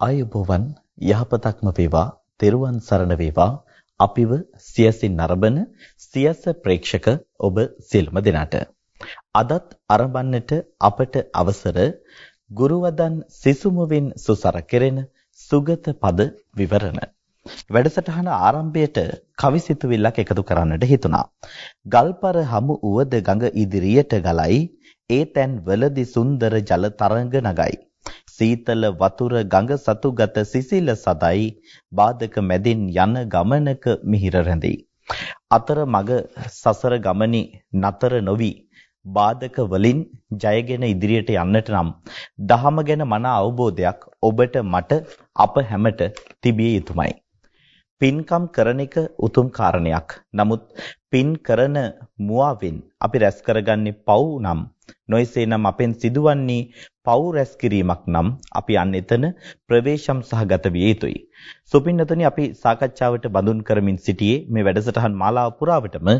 ආයුබෝවන් යහපතක්ම වේවා තෙරුවන් සරණ වේවා අපිව සියසින් නරඹන සියස ප්‍රේක්ෂක ඔබ සියලුම දෙනාට අදත් අරඹන්නට අපට අවසර ගුරුවදන් සිසුමුවින් සුසර කෙරෙන සුගත පද විවරණ වැඩසටහන ආරම්භයට කවිසිතුවිල්ලක් එකතු කරන්නට හිතුණා. ගල්පර හමු උවද ගඟ ඉදිරියට ගලයි ඒ තැන් වලදි සුන්දර ජල තරංග නගයි. සීතල වතුර ගඟ සතුගත සිසිල සදයි බාධක මැදින් යන ගමනක මිහිර රැඳෙයි. අතර මග සසර ගමනි නතර නොවි බාධක වලින් ජයගෙන ඉදිරියට යන්නට නම් දහම ගැන මන අවබෝධයක් ඔබට මට අප හැමට තිබිය යුතුමයි. පින්කම් කරන එක උතුම් කාරණයක්. නමුත් පින් කරන මුවාවෙන් අපි රැස් කරගන්නේ පව් නම් නොයසේනම් අපෙන් සිදුවන්නේ පව් රැස් කිරීමක් නම් අපි අන්න එතන ප්‍රවේශම් සහගත විය යුතුයි. සුපින්නතනි අපි සාකච්ඡාවට බඳුන් කරමින් සිටියේ මේ වැඩසටහන් මාලාව පුරාවටම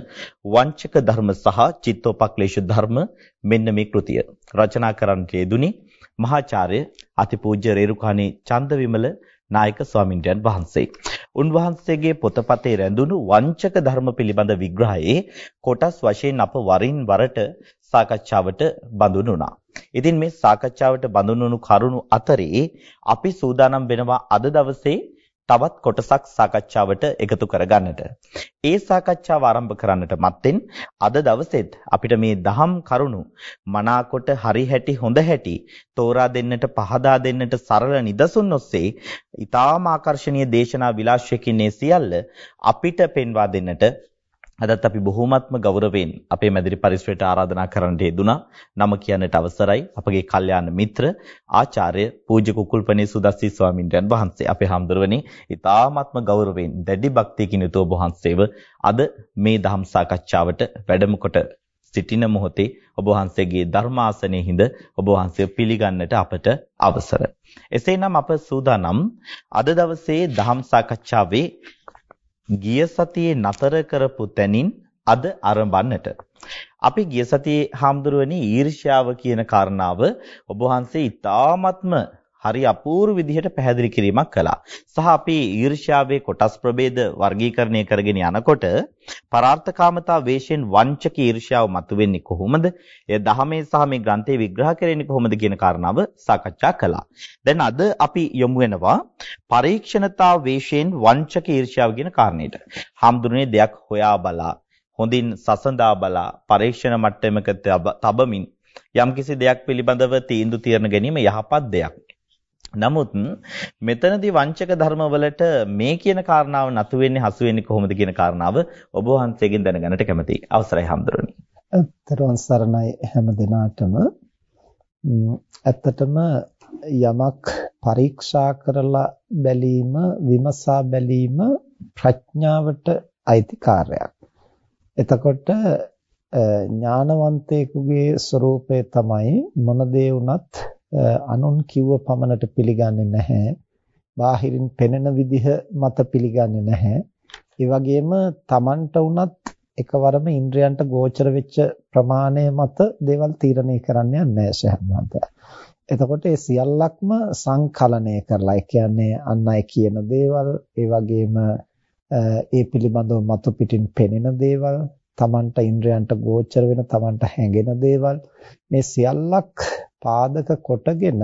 වංචක ධර්ම සහ චිත්තෝපක්ලේශ ධර්ම මෙන්න මේ කෘතිය. රචනා කරන්නට යෙදුනි මහාචාර්ය අතිපූජ්‍ය රේරුකාණේ චන්දවිමල නායක ස්වාමින්වයන් වහන්සේ. උන්වහන්සේගේ පොතපතේ රැඳුණු වංචක ධර්ම පිළිබඳ විග්‍රහයේ කොටස් වශයෙන් අප වරින් වරට සාකච්ඡාවට බඳුන් වුණා. ඉතින් මේ සාකච්ඡාවට බඳුන් වුණු කරුණු අතරේ අපි සූදානම් වෙනවා අද දවසේ තවත් කොටසක් සාකච්ඡාවට එකතු කරගන්නට. ඒ සාකච්ඡාව ආරම්භ කරන්නට මත්තෙන් අද දවසෙත් අපිට මේ දහම් කරුණු මනාකොට හරි හැටි හොඳ හැටි තෝරා දෙන්නට පහදා දෙන්නට සරල නිදසුන් ඔස්සේ ඊටාම ආකර්ශනීය දේශනා විලාශයකින් මේ සියල්ල අපිට පෙන්වා දෙන්නට අදත් අපි බොහෝමත්ම ගෞරවයෙන් අපේ මැදිරි පරිසරයට ආරාධනා කරන්නට යෙදුනා. නම කියන්නට අවසරයි අපගේ කල්යාණ මිත්‍ර ආචාර්ය පූජ්‍ය කුකුල්පනේ සුදස්සි ස්වාමින්වයන් වහන්සේ. අපේ හාමුදුරුවනේ ඊ타ත්ම ගෞරවයෙන් දැඩි භක්තියකින් යුතුව වහන්සේව අද මේ ධම් සාකච්ඡාවට වැඩම කොට සිටින මොහොතේ ඔබ වහන්සේගේ ධර්මාසනයේ හිඳ ඔබ වහන්සේ පිළිගන්නට අපට අවසර. එසේනම් අප සූදානම් අද දවසේ ධම් සාකච්ඡාවේ ගිය සතියේ නතර කරපු තැනින් අද ආරම්භන්නට. අපි ගිය සතියේ හාමුදුරුවනි ඊර්ෂ්‍යාව කියන කාරණාව ඔබ වහන්සේ ඉතාමත්ම හරි අපූර්ව විදිහට පැහැදිලි කිරීමක් කළා. සහ අපි ඊර්ෂ්‍යාවේ කොටස් ප්‍රභේද වර්ගීකරණය කරගෙන යනකොට පරාර්ථකාමතා වේශයෙන් වංචක ඊර්ෂ්‍යාව මතුවෙන්නේ කොහොමද? එය දහමේ සහ මේ ග්‍රන්ථයේ විග්‍රහ කරන්නේ කොහොමද කියන කාරණාව සාකච්ඡා කළා. දැන් අද අපි යොමු වෙනවා පරීක්ෂණතා වේශයෙන් වංචක ඊර්ෂ්‍යාව කියන කාරණේට. හම්දුනේ දෙයක් හොයා බලා හොඳින් සසඳා බලා පරීක්ෂණ මට්ටමක තබමින් යම්කිසි දෙයක් පිළිබඳව තීන්දුව తీරන ගැනීම යහපත් දෙයක්. නමුත් මෙතනදී වංචක ධර්මවලට මේ කියන කාරණාව නතු වෙන්නේ හසු වෙන්නේ කොහොමද කියන කාරණාව ඔබ වහන්සේගෙන් දැනගන්නට කැමතියි. අවසරයි හම්දුරනි. තරවන් සරණයි හැම දිනාටම ඇත්තටම යමක් පරීක්ෂා කරලා බැලීම විමසා බැලීම ප්‍රඥාවට අයිති කාර්යයක්. එතකොට ඥානවන්තයෙකුගේ ස්වરૂපය තමයි මොන දේ වුණත් අනුන් කිව්ව පමණට පිළිගන්නේ නැහැ. බාහිරින් පෙනෙන විදිහ මත පිළිගන්නේ නැහැ. ඒ වගේම Tamanට උනත් එකවරම ඉන්ද්‍රයන්ට ගෝචර වෙච්ච ප්‍රමාණය මත දේවල් තීරණය කරන්න යන්නේ නැහැ එතකොට ඒ සියල්ලක්ම සංකලනය කරලා ඒ කියන්නේ අන් අය කියන දේවල් ඒ වගේම ඒ පිළිබඳව මතු පිටින් පෙනෙන දේවල් තමන්ට ඉන්ද්‍රයන්ට ගෝචර වෙන තමන්ට හැඟෙන දේවල් මේ සියල්ලක් පාදක කොටගෙන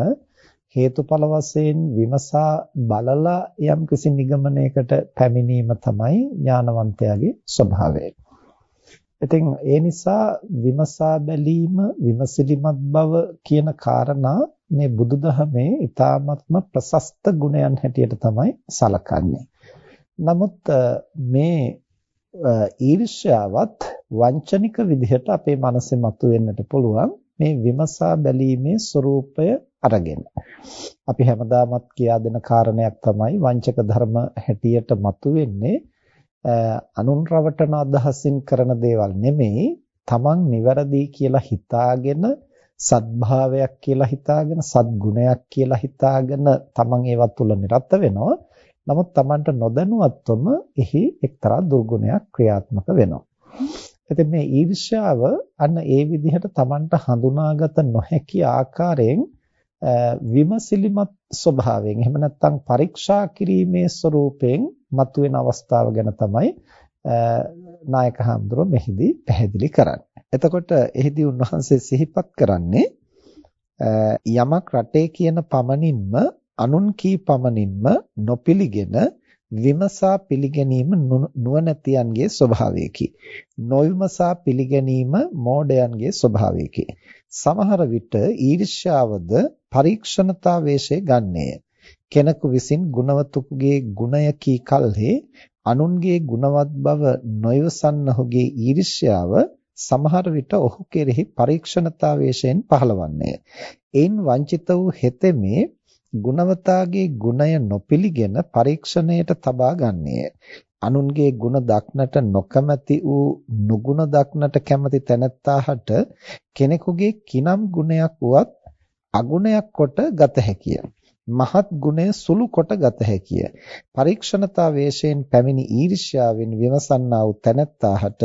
හේතුඵල වශයෙන් විමසා බලලා යම්කිසි නිගමනයකට පැමිණීම තමයි ඥානවන්තයාගේ ස්වභාවය. ඉතින් ඒ නිසා විමසා බැලීම විමසිලිමත් බව කියන කාරණා මේ බුදුදහමේ ඊ타ත්ම ප්‍රශස්ත ගුණයන් හැටියට තමයි සලකන්නේ. නමුත් මේ ඊර්ෂ්‍යාවත් වංචනික විදිහට අපේ මනසේ මතුවෙන්නට පුළුවන්. මේ විමසා බැලීමේ ස්වરૂපය අරගෙන. අපි හැමදාමත් කියා දෙන කාරණයක් තමයි වංචක ධර්ම හැටියට මතුවෙන්නේ අනුන් රවටන අදහසින් කරන දේවල් නෙමෙයි තමන් නිවැරදි කියලා හිතාගෙන සත්භාවයක් කියලා හිතාගෙන සත්ගුණයක් කියලා හිතාගෙන තමන් ඒවත් තුළ නිරත වෙනවා. නමුත් තමන්ට නොදැනුවත්වම එහි එක්තරා දුර්ගුණයක් ක්‍රියාත්මක වෙනවා. ඉතින් මේ ඊර්ෂ්‍යාව අන්න ඒ විදිහට Tamanට හඳුනාගත නොහැකි ආකාරයෙන් විමසිලිමත් ස්වභාවයෙන් එහෙම නැත්නම් පරීක්ෂා කිරීමේ ස්වરૂපයෙන් මතුවෙන අවස්ථාව ගැන තමයි නායක හඳුරෝ මෙහිදී පැහැදිලි කරන්නේ. එතකොට එහිදී උන්වහන්සේ සිහිපත් කරන්නේ යමක් රටේ කියන පමණින්ම අනුන් කී පමණින්ම නොපිළිගෙන විමසා පිළිගැනීම නුවණැතියන්ගේ ස්වභාවයකි. නොවිමසා පිළිගැනීම මෝඩයන්ගේ ස්වභාවයකි. සමහර විට ඊර්ෂ්‍යාවද පරීක්ෂණතා වේශය ගන්නේය. කෙනෙකු විසින් ගුණවතුකුගේ ගුණය කී කල්හි අනුන්ගේ ගුණවත් බව නොයවසන්නහුගේ ඊර්ෂ්‍යාව සමහර විට ඔහු කෙරෙහි පරීක්ෂණතා වේශයෙන් පහළවන්නේ. එයින් වංචිත වූ හෙතෙමේ ගුණවතාගේ ගුණය නොපිළිගෙන පරීක්ෂණයට තබා ගන්නේය. අනුන්ගේ ಗುಣ දක්නට නොකමැති වූ නුගුණ දක්නට කැමති තැනැත්තාහට කෙනෙකුගේ කිනම් ගුණයක් වුවත් අගුණයක් කොට ගත හැකිය. මහත් ගුණය සුළු කොට ගත හැකිය. පරීක්ෂණතා වේශයෙන් පැමිණි ඊර්ෂ්‍යාවෙන් විමසන්නා වූ තැනැත්තාහට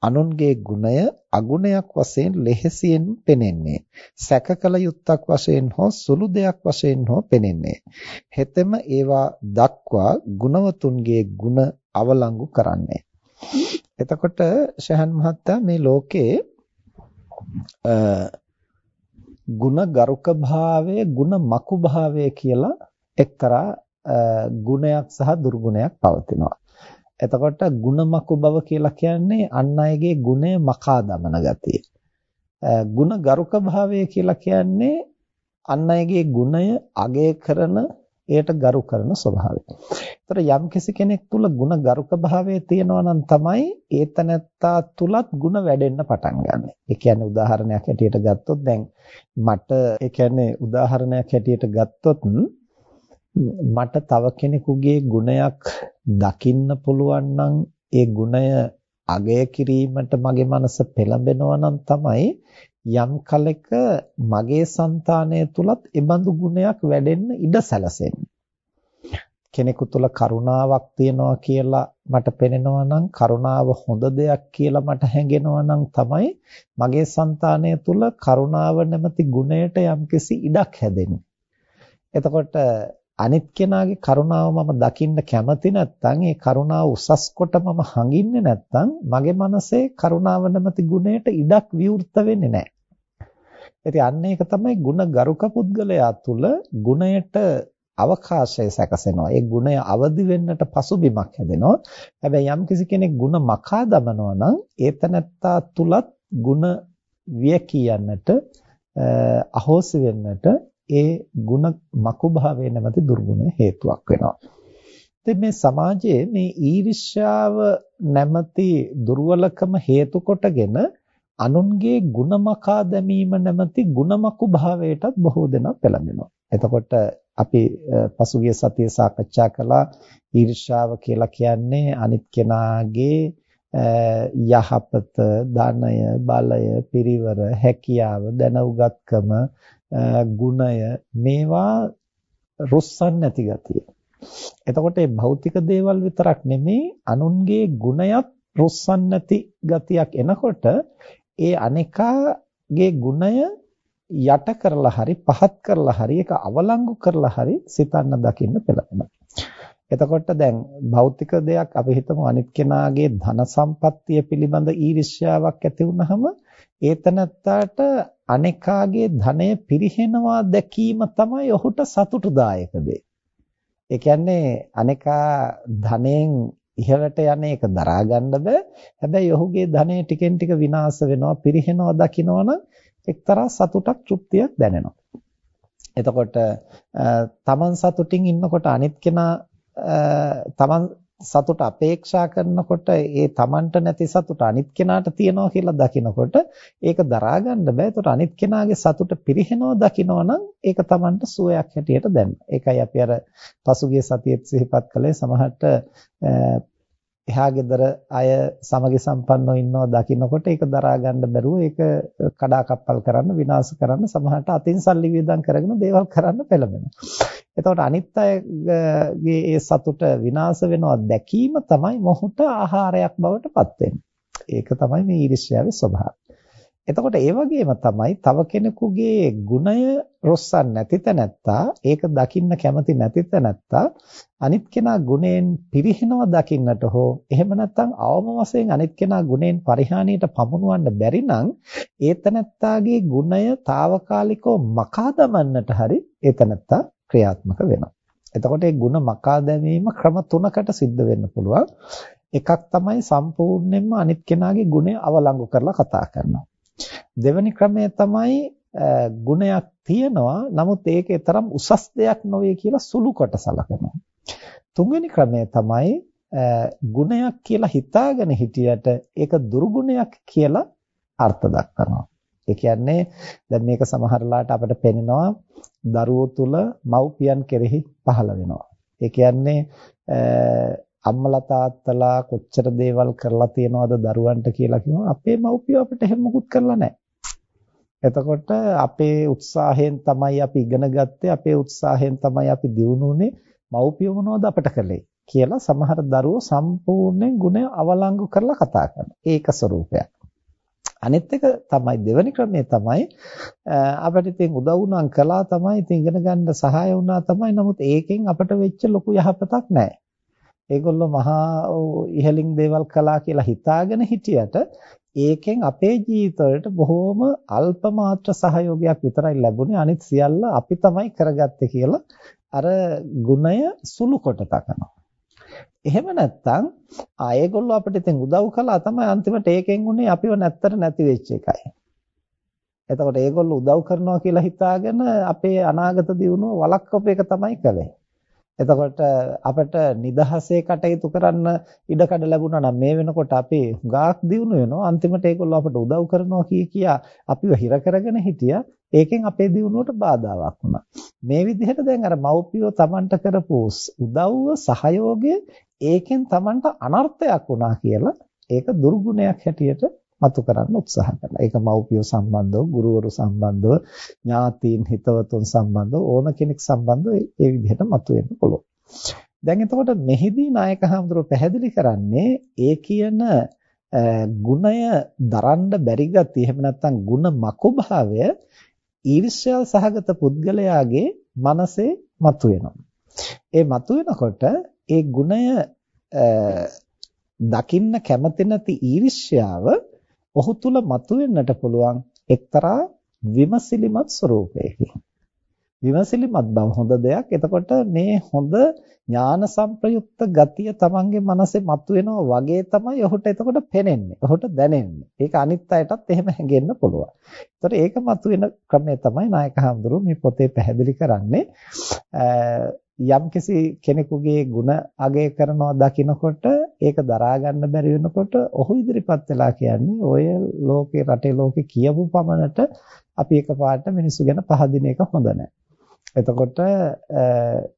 අනුන්ගේ ගුණය අගුණයක් වශයෙන් ලෙහෙසියෙන් පෙනෙන්නේ. සැකකල යුත්තක් වශයෙන් හෝ සුළු දෙයක් වශයෙන් හෝ පෙනෙන්නේ. හෙතෙම ඒවා දක්වා ගුණවතුන්ගේ ගුණ අවලංගු කරන්නේ. එතකොට ශහන් මහත්තයා මේ ලෝකේ ගුණ ගරුක භාවය ගුණ මකු භාවය කියලා එක්තරා ගුණයක් සහ දුර්ගුණයක් පවතිනවා. එතකොට ගුණ මකු බව කියලා කියන්නේ අන් අයගේ ගුණය මකා දමන ගතිය. ගුණ ගරුක භාවය කියලා කියන්නේ අන් අයගේ ගුණය අගය කරන එයට ගරු කරන ස්වභාවය. ඒතර යම් කෙනෙක් තුල ಗುಣ ගරුක භාවයේ තියෙනවා නම් තමයි ඒතනත්තා තුලත් ಗುಣ වැඩෙන්න පටන් ගන්න. ඒ කියන්නේ උදාහරණයක් හැටියට ගත්තොත් දැන් මට ඒ කියන්නේ උදාහරණයක් හැටියට ගත්තොත් මට තව කෙනෙකුගේ ගුණයක් දකින්න පුළුවන් නම් ඒ ගුණය අගය කිරීමට මගේ මනස පෙළඹෙනවා නම් තමයි යම් කලෙක මගේ సంతානය තුලත් ඒබඳු ගුණයක් වැඩෙන්න ඉඩ සැලසෙන්නේ. කෙනෙකු තුල කරුණාවක් තියනවා කියලා මට පෙනෙනවා නම් කරුණාව හොඳ දෙයක් කියලා මට හැඟෙනවා නම් තමයි මගේ సంతානය තුල කරුණාව නැමැති ගුණයට යම්කිසි ඉඩක් හැදෙන්නේ. එතකොට අනිත් කෙනාගේ කරුණාව මම දකින්න කැමති නැත්නම් ඒ කරුණාව උසස් කොට මම හඟින්නේ නැත්නම් මගේ මනසේ කරුණාව නැමැති ගුණයට ඉඩක් විවෘත වෙන්නේ නැහැ. ඉතින් අන්න ඒක තමයි ಗುಣ ගරුක පුද්ගලයා තුල ගුණයට අවකාශය සැකසෙනවා. ඒ ගුණය අවදි වෙන්නට පසුබිමක් හැදෙනවා. හැබැයි යම් කිසි කෙනෙක් ගුණ මකා දමනවා නම් ඒතනත්තා තුලත් ගුණ විය කියන්නට අහෝසි වෙන්නට ඒ ಗುಣ මකු භාවයේ නැමැති දුර්ගුණය හේතුවක් වෙනවා. ඉතින් මේ සමාජයේ මේ ඊර්ෂ්‍යාව නැමැති දුර්වලකම හේතු කොටගෙන අනුන්ගේ ಗುಣමකා දැමීම නැමැති ಗುಣමකු භාවයටත් බොහෝ දෙනා පෙළඹෙනවා. එතකොට අපි පසුගිය සතියේ සාකච්ඡා කළා ඊර්ෂාව කියලා කියන්නේ අනිත් කෙනාගේ යහපත, ධනය, බලය, පිරිවර, හැකියාව, දැනුගත්කම, ගුණය මේවා රොස්සන් නැති ගතිය. එතකොට මේ භෞතික දේවල් විතරක් නෙමේ අනුන්ගේ ගුණයත් රොස්සන් නැති ගතියක් එනකොට ඒ අනේකාගේ ගුණය යට කරලා හරි පහත් කරලා හරි ඒක අවලංගු කරලා හරි සිතන්න දකින්න පෙළඹෙනවා. එතකොට දැන් භෞතික දෙයක් අපි හිතමු අනිත් කෙනාගේ ධන සම්පත්තිය පිළිබඳ ඊර්ෂ්‍යාවක් ඇති වුනහම ඒතනත්තාට අනේකාගේ ධනය පිරිහෙනවා දැකීම තමයි ඔහුට සතුටුදායක දේ. ඒ කියන්නේ අනේකා ධනෙන් ඉහළට යන එක දරා ගන්න බෑ. හැබැයි ඔහුගේ ධනය ටිකෙන් ටික විනාශ වෙනවා, පිරිහෙනවා දකිනවනම් එක්තරා සතුටක් තෘප්තියක් දැනෙනවා. එතකොට තමන් සතුටින් ඉන්නකොට අනිත් කෙනා තමන් සතුට අපේක්ෂා කරනකොට ඒ තමන්ට නැති සතුට අනිත් කෙනාට තියනවා කියලා දකිනකොට ඒක දරා ගන්න බෑ. ඒතකොට අනිත් කෙනාගේ සතුට පිරිහෙනවා දකිනවනම් ඒක තමන්ට සුවයක් හැටියට දැනෙනවා. ඒකයි අපි අර පසුගිය සතියේත් සිහිපත් කළේ සමහරට එහා ගෙදර අය සමගි සම්පන්නව ඉන්නවා දකින්නකොට ඒක දරා ගන්න බැරුව ඒක කඩාකප්පල් කරන්න විනාශ කරන්න සමහරට අතින් සල්ලි වියදම් කරගෙන දේවල් කරන්න පෙළඹෙනවා. එතකොට අනිත් අයගේ ඒ සතුට විනාශ වෙනවා දැකීම තමයි මොහුට ආහාරයක් බවට පත් ඒක තමයි මේ ඊර්ෂ්‍යාවේ ස්වභාවය. එතකොට ඒ වගේම තමයි තව කෙනෙකුගේ ගුණය රොස්සන් නැති තැනැත්තා ඒක දකින්න කැමති නැති තැනැත්තා අනිත් කෙනා ගුණයෙන් පිරිහෙනවා දකින්නට හෝ එහෙම නැත්නම් අවම වශයෙන් අනිත් කෙනා ගුණයෙන් පරිහානියට පමුණවන්න බැරි නම් ඒ තැනැත්තාගේ ගුණය తాවකාලිකව මකා දමන්නට හරි ඒ තැනැත්තා ක්‍රියාත්මක වෙනවා. එතකොට ඒ ගුණ මකා දැමීම ක්‍රම තුනකට සිද්ධ වෙන්න පුළුවන්. එකක් තමයි සම්පූර්ණයෙන්ම අනිත් කෙනාගේ ගුණය අවලංගු කරලා කතා කරනවා. දෙවෙනි ක්‍රමය තමයි ගුණයක් තියෙනවා නමුත් ඒකේ තරම් උසස් දෙයක් නොවේ කියලා සුළු කොට සලකනවා. තුන්වෙනි ක්‍රමය තමයි ගුණයක් කියලා හිතාගෙන හිටියට ඒක දුර්ගුණයක් කියලා අර්ථ දක්වනවා. ඒ කියන්නේ දැන් මේක සමහරලාට අපිට පෙනෙනවා දරුවෝ තුල මව්පියන් කෙරෙහි පහළ වෙනවා. ඒ කියන්නේ අම්මලා තාත්තලා කොච්චර දේවල් කරලා තියනවද දරුවන්ට කියලා කිව්වම අපේ මව්පියෝ අපිට එහෙම මුකුත් කරලා නැහැ. එතකොට අපේ උත්සාහයෙන් තමයි අපි ඉගෙන ගත්තේ අපේ උත්සාහයෙන් තමයි අපි දියුණුනේ මව්පියෝ මොනවද අපට කළේ කියලා සමහර දරුවෝ සම්පූර්ණයෙන් ගුණය අවලංගු කරලා කතා කරනවා. ඒක ස්වરૂපයක්. අනිත් එක තමයි දෙවෙනි ක්‍රමය තමයි අපිට ඉතින් උදව් උනන් කළා තමයි ඉතින් ඉගෙන ගන්න සහාය වුණා තමයි නමුත් ඒකෙන් අපිට වෙච්ච ලොකු යහපතක් නැහැ. ඒගොල්ලෝ මහා ඉහලින් දේවල් කළා කියලා හිතාගෙන හිටියට ඒකෙන් අපේ ජීවිතවලට බොහෝම අල්ප මාත්‍ර සහයෝගයක් විතරයි ලැබුණේ අනිත් සියල්ල අපි තමයි කරගත්තේ කියලා අර ගුණය සුළු කොට තකනවා. එහෙම නැත්නම් ආයේගොල්ලෝ අපිට ඉතින් උදව් කළා තමයි අන්තිමට ඒකෙන් උනේ අපිව නැත්තර නැති වෙච්ච එකයි. එතකොට ඒගොල්ලෝ උදව් කරනවා කියලා හිතාගෙන අපේ අනාගත දියුණුව වළක්වපු එක තමයි කළේ. එතකොට අපිට නිදහසේ කටයුතු කරන්න ඉඩකඩ ලැබුණා නම් මේ වෙනකොට අපි හුඟක් දියුණු වෙනවා. අන්තිමට ඒගොල්ලෝ අපට උදව් කරනවා කිය කියා අපිව හිර කරගෙන හිටියා. ඒකෙන් අපේ දියුණුවට බාධාවක් වුණා. මේ විදිහට දැන් අර මව්පියෝ Tamanට කරපු උදව්ව සහයෝගය ඒකෙන් Tamanට අනර්ථයක් වුණා කියලා ඒක දුර්ගුණයක් හැටියට මතු කරන්න උත්සාහ කරනවා. ඒක මව්පියෝ සම්බන්ධව, ගුරුවරු සම්බන්ධව, ඥාතීන් හිතවතුන් සම්බන්ධව ඕන කෙනෙක් සම්බන්ධව ඒ විදිහට මතුවෙන්න පුළුවන්. දැන් එතකොට මෙහිදී නායක හඳුරෝ පැහැදිලි කරන්නේ ඒ කියන ගුණය දරන්න බැරි ගතිය එහෙම නැත්නම් ගුණ මකුභාවය ඊර්ෂ්‍යාව සහගත පුද්ගලයාගේ මනසේ මතුවෙනවා. ඒ මතුවෙනකොට ඒ ගුණය දකින්න කැමති නැති ඊර්ෂ්‍යාව ඔහු තුල මතුවෙන්නට පුළුවන් එක්තරා විමසිලිමත් ස්වરૂපයකින්. විමසිලිමත් බව හොඳ දෙයක්. එතකොට මේ හොඳ ඥාන සංප්‍රයුක්ත ගතිය තමන්ගේ මනසේ මතුවෙනවා වගේ තමයි ඔහුට එතකොට පෙනෙන්නේ. ඔහුට දැනෙන්නේ. ඒක අනිත් අයටත් එහෙම හැඟෙන්න පුළුවන්. එතකොට ඒක මතුවෙන ක්‍රමය තමයි නායක හඳුරු මේ පොතේ පැහැදිලි කරන්නේ. යම්කිසි කෙනෙකුගේ ಗುಣ අගය කරනවා දකිනකොට ඒක දරා ගන්න බැරි වෙනකොට ඔහු ඉදිරිපත් වෙලා කියන්නේ ඔය ලෝකේ රටේ ලෝකේ කියපු පමණට අපි එකපාරට මිනිස්සු ගැන පහදින එක හොඳ නැහැ. එතකොට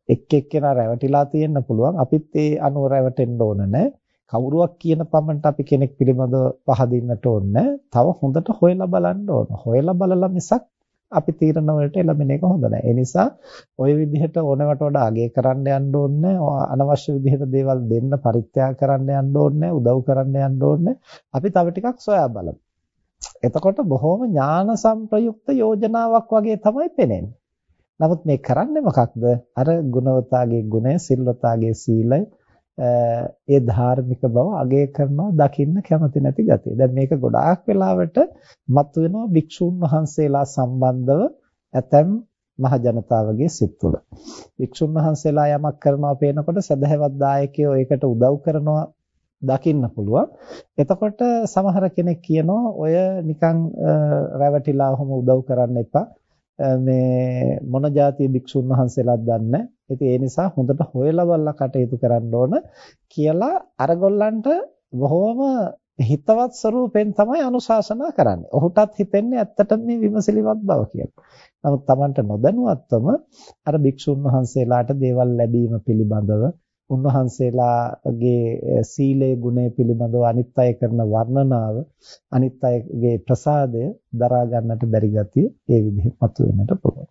එක් එක්කෙනා රැවටිලා තියෙන්න පුළුවන් අපිත් ඒ අනුව රැවටෙන්න ඕන නැහැ. කවුරුවක් කියන පමණට අපි කෙනෙක් පිළිබඳව පහදින්නට ඕනේ තව හොඳට හොයලා බලන්න ඕන. හොයලා බලලා මිසක් අපි තීරණ වලට එළඹෙන එක හොඳ නැහැ. ඒ නිසා ওই විදිහට ඕනවට වඩා අගය කරන්න යන්න ඕනේ අනවශ්‍ය විදිහට දේවල් දෙන්න පරිත්‍යාග කරන්න යන්න ඕනේ උදව් කරන්න යන්න ඕනේ අපි තව ටිකක් සොයා බලමු. එතකොට බොහොම ඥාන සංප්‍රයුක්ත යෝජනාවක් වගේ තමයි පේන්නේ. නමුත් මේ කරන්නේ මොකක්ද? අර ගුණවතාගේ ගුණය, සිල්වතාගේ සීලය, ඒ ධාර්මික බව අගය කරනවා දකින්න කැමති නැති ගතිය. දැන් මේක ගොඩාක් වෙලාවට මතුවෙනවා භික්ෂුන් වහන්සේලා සම්බන්ධව ඇතැම් මහ ජනතාවගේ සිත් තුළ. භික්ෂුන් වහන්සේලා යමක් කරනවා පේනකොට සදහැවත් දායකයෝ ඒකට උදව් කරනවා දකින්න පුළුවන්. එතකොට සමහර කෙනෙක් කියනවා ඔය නිකන් රැවටිලා ඔහොම උදව් කරන්න එපා. මේ මොන જાතිය භික්ෂුන් වහන්සේලාත් දන්නේ ඉතින් ඒ නිසා හොඳට හොයලා බලලා කටයුතු කරන්න ඕන කියලා අරගොල්ලන්ට බොහොම හිතවත් ස්වරූපෙන් තමයි අනුශාසනා කරන්නේ. ඔහුටත් හිතෙන්නේ ඇත්තටම මේ විමසිලිමත් බව කියලා. නමුත් Tamanට නොදැනුවත්වම අර භික්ෂුන් වහන්සේලාට දේවල් ලැබීම පිළිබඳව උන්වහන්සේලාගේ සීලේ ගුණය පිළිබඳව අනිත් අය කරන වර්ණනාව අනිත් අයගේ ප්‍රසාදය දරා ගන්නට බැරි ගතිය ඒ විදිහට මතුවෙන්නට පුළුවන්.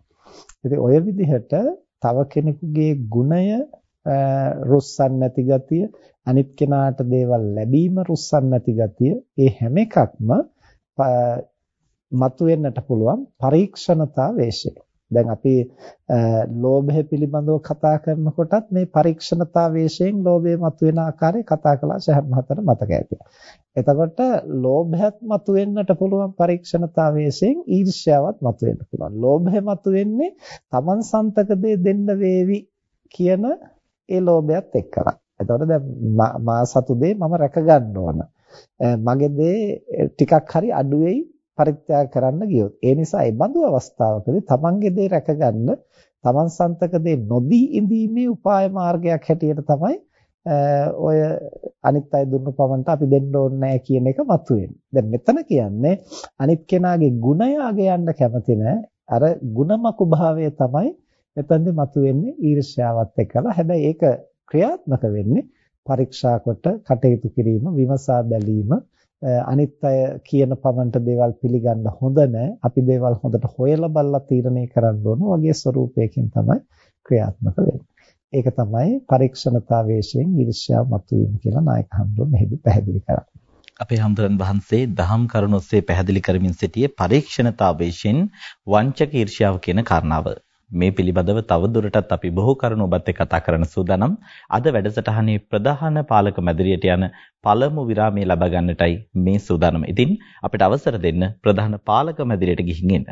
ඉතින් ඔය විදිහට තව කෙනෙකුගේ ගුණය රුස්සන් නැති ගතිය අනිත් කෙනාට දේවල් ලැබීම රුස්සන් නැති ගතිය ඒ හැම එකක්ම මතුවෙන්නට පුළුවන් පරීක්ෂණතා වේශය. දැන් අපි ලෝභය පිළිබඳව කතා කරනකොටත් මේ පරීක්ෂණතා වේශයෙන් ලෝභය මතුවෙන ආකාරය කතා කළා ශහන් මහතට මතක ඇති. එතකොට ලෝභයත් මතුවෙන්නට පුළුවන් පරීක්ෂණතා වේශයෙන් ඊර්ෂ්‍යාවත් මතුවෙන්න පුළුවන්. ලෝභය මතුවෙන්නේ Taman සන්තක දේ දෙන්න වේවි කියන ඒ ලෝභයත් එක්කලා. එතකොට දැන් මා සතු දේ මම රැක ගන්න ඕන. මගේ දේ ටිකක් හරි අඩු වෙයි පරිත්‍යාග කරන්න ගියොත්. ඒ නිසා ඒ බඳු අවස්ථාවකදී තමන්ගේ දේ රැකගන්න තමන් සන්තක දේ නොදී ඉඳීමේ උපාය මාර්ගයක් හැටියට තමයි ඔය අනිත් අය දුන්නු පමණට අපි දෙන්න ඕනේ නැහැ කියන එක මතුවෙන්නේ. දැන් මෙතන කියන්නේ අනිත් කෙනාගේ ගුණය අගයන්න කැමති නැහැ. අර ಗುಣමකු භාවය තමයි මෙතනදී මතුවෙන්නේ ඊර්ෂ්‍යාවත් එක්කලා. හැබැයි ඒක ක්‍රියාත්මක වෙන්නේ පරීක්ෂා කොට කටයුතු කිරීම, විමසා බැලීම, අනිත් අය කියන පමණට දේවල් පිළිගන්න හොඳ නැහැ. අපි දේවල් හොඳට හොයලා බලලා තීරණය කරන්න ඕන වගේ ස්වරූපයකින් තමයි ක්‍රියාත්මක වෙන්නේ. ඒක තමයි පරීක්ෂණතාවේශයෙන් ඊර්ෂ්‍යාව මතුවීම කියලා නායක හඳුන් මෙහිදී පැහැදිලි කරන්නේ. අපේ හඳුරන් වහන්සේ දහම් කරුණොස්සේ පැහැදිලි කරමින් සිටියේ පරීක්ෂණතාවේශයෙන් වංචක ඊර්ෂ්‍යාව කියන කාරණාව. මේ පිළිබඳව තවදුරටත් අපි බොහෝ කරුණු ඔබත් එක්ක කතා කරන සූදානම්. අද වැඩසටහනේ ප්‍රධාන පාලක මැදිරියට යන පළමු විරාමය ලබා ගන්නටයි මේ සූදානම. ඉතින් අපිට අවසර දෙන්න ප්‍රධාන පාලක මැදිරියට ගිහින් එන්න.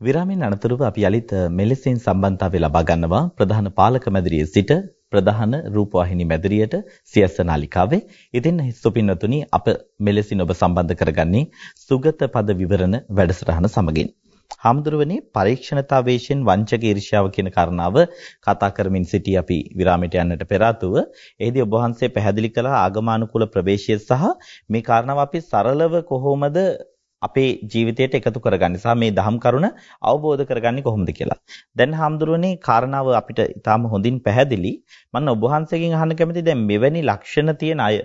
විරාමයෙන් අනතුරුව අපි යලිත් මෙලෙසින් සම්බන්ධතාවය ලබා ගන්නවා ප්‍රධාන පාලක මැදිරියේ සිට ප්‍රධාන රූපවාහිනී මැදිරියට සියස්ස නාලිකාවේ. ඉතින් හිස්සොපින්නතුනි අප මෙලෙසින් ඔබ සම්බන්ධ කරගන්නේ සුගත පද විවරණ වැඩසටහන සමගින්. හාමුදුරුවනේ පරීක්ෂණතාවේෂෙන් වංචක ඊර්ෂ්‍යාව කියන කාරණාව කතා කරමින් සිටි අපි විරාමයට යන්නට පෙර ආතුව එෙහිදී ඔබ වහන්සේ පැහැදිලි කළ ආගමානුකූල ප්‍රවේශය සහ මේ කාරණාව අපි සරලව කොහොමද අපේ ජීවිතයට එකතු කරගන්නේ සහ මේ දහම් කරුණ අවබෝධ කරගන්නේ කොහොමද කියලා. දැන් හාමුදුරුවනේ කාරණාව අපිට ඊටාම හොඳින් පැහැදිලි. මම ඔබ වහන්සේගෙන් අහන්න කැමතියි දැන් මෙවැනි ලක්ෂණ තියෙන අය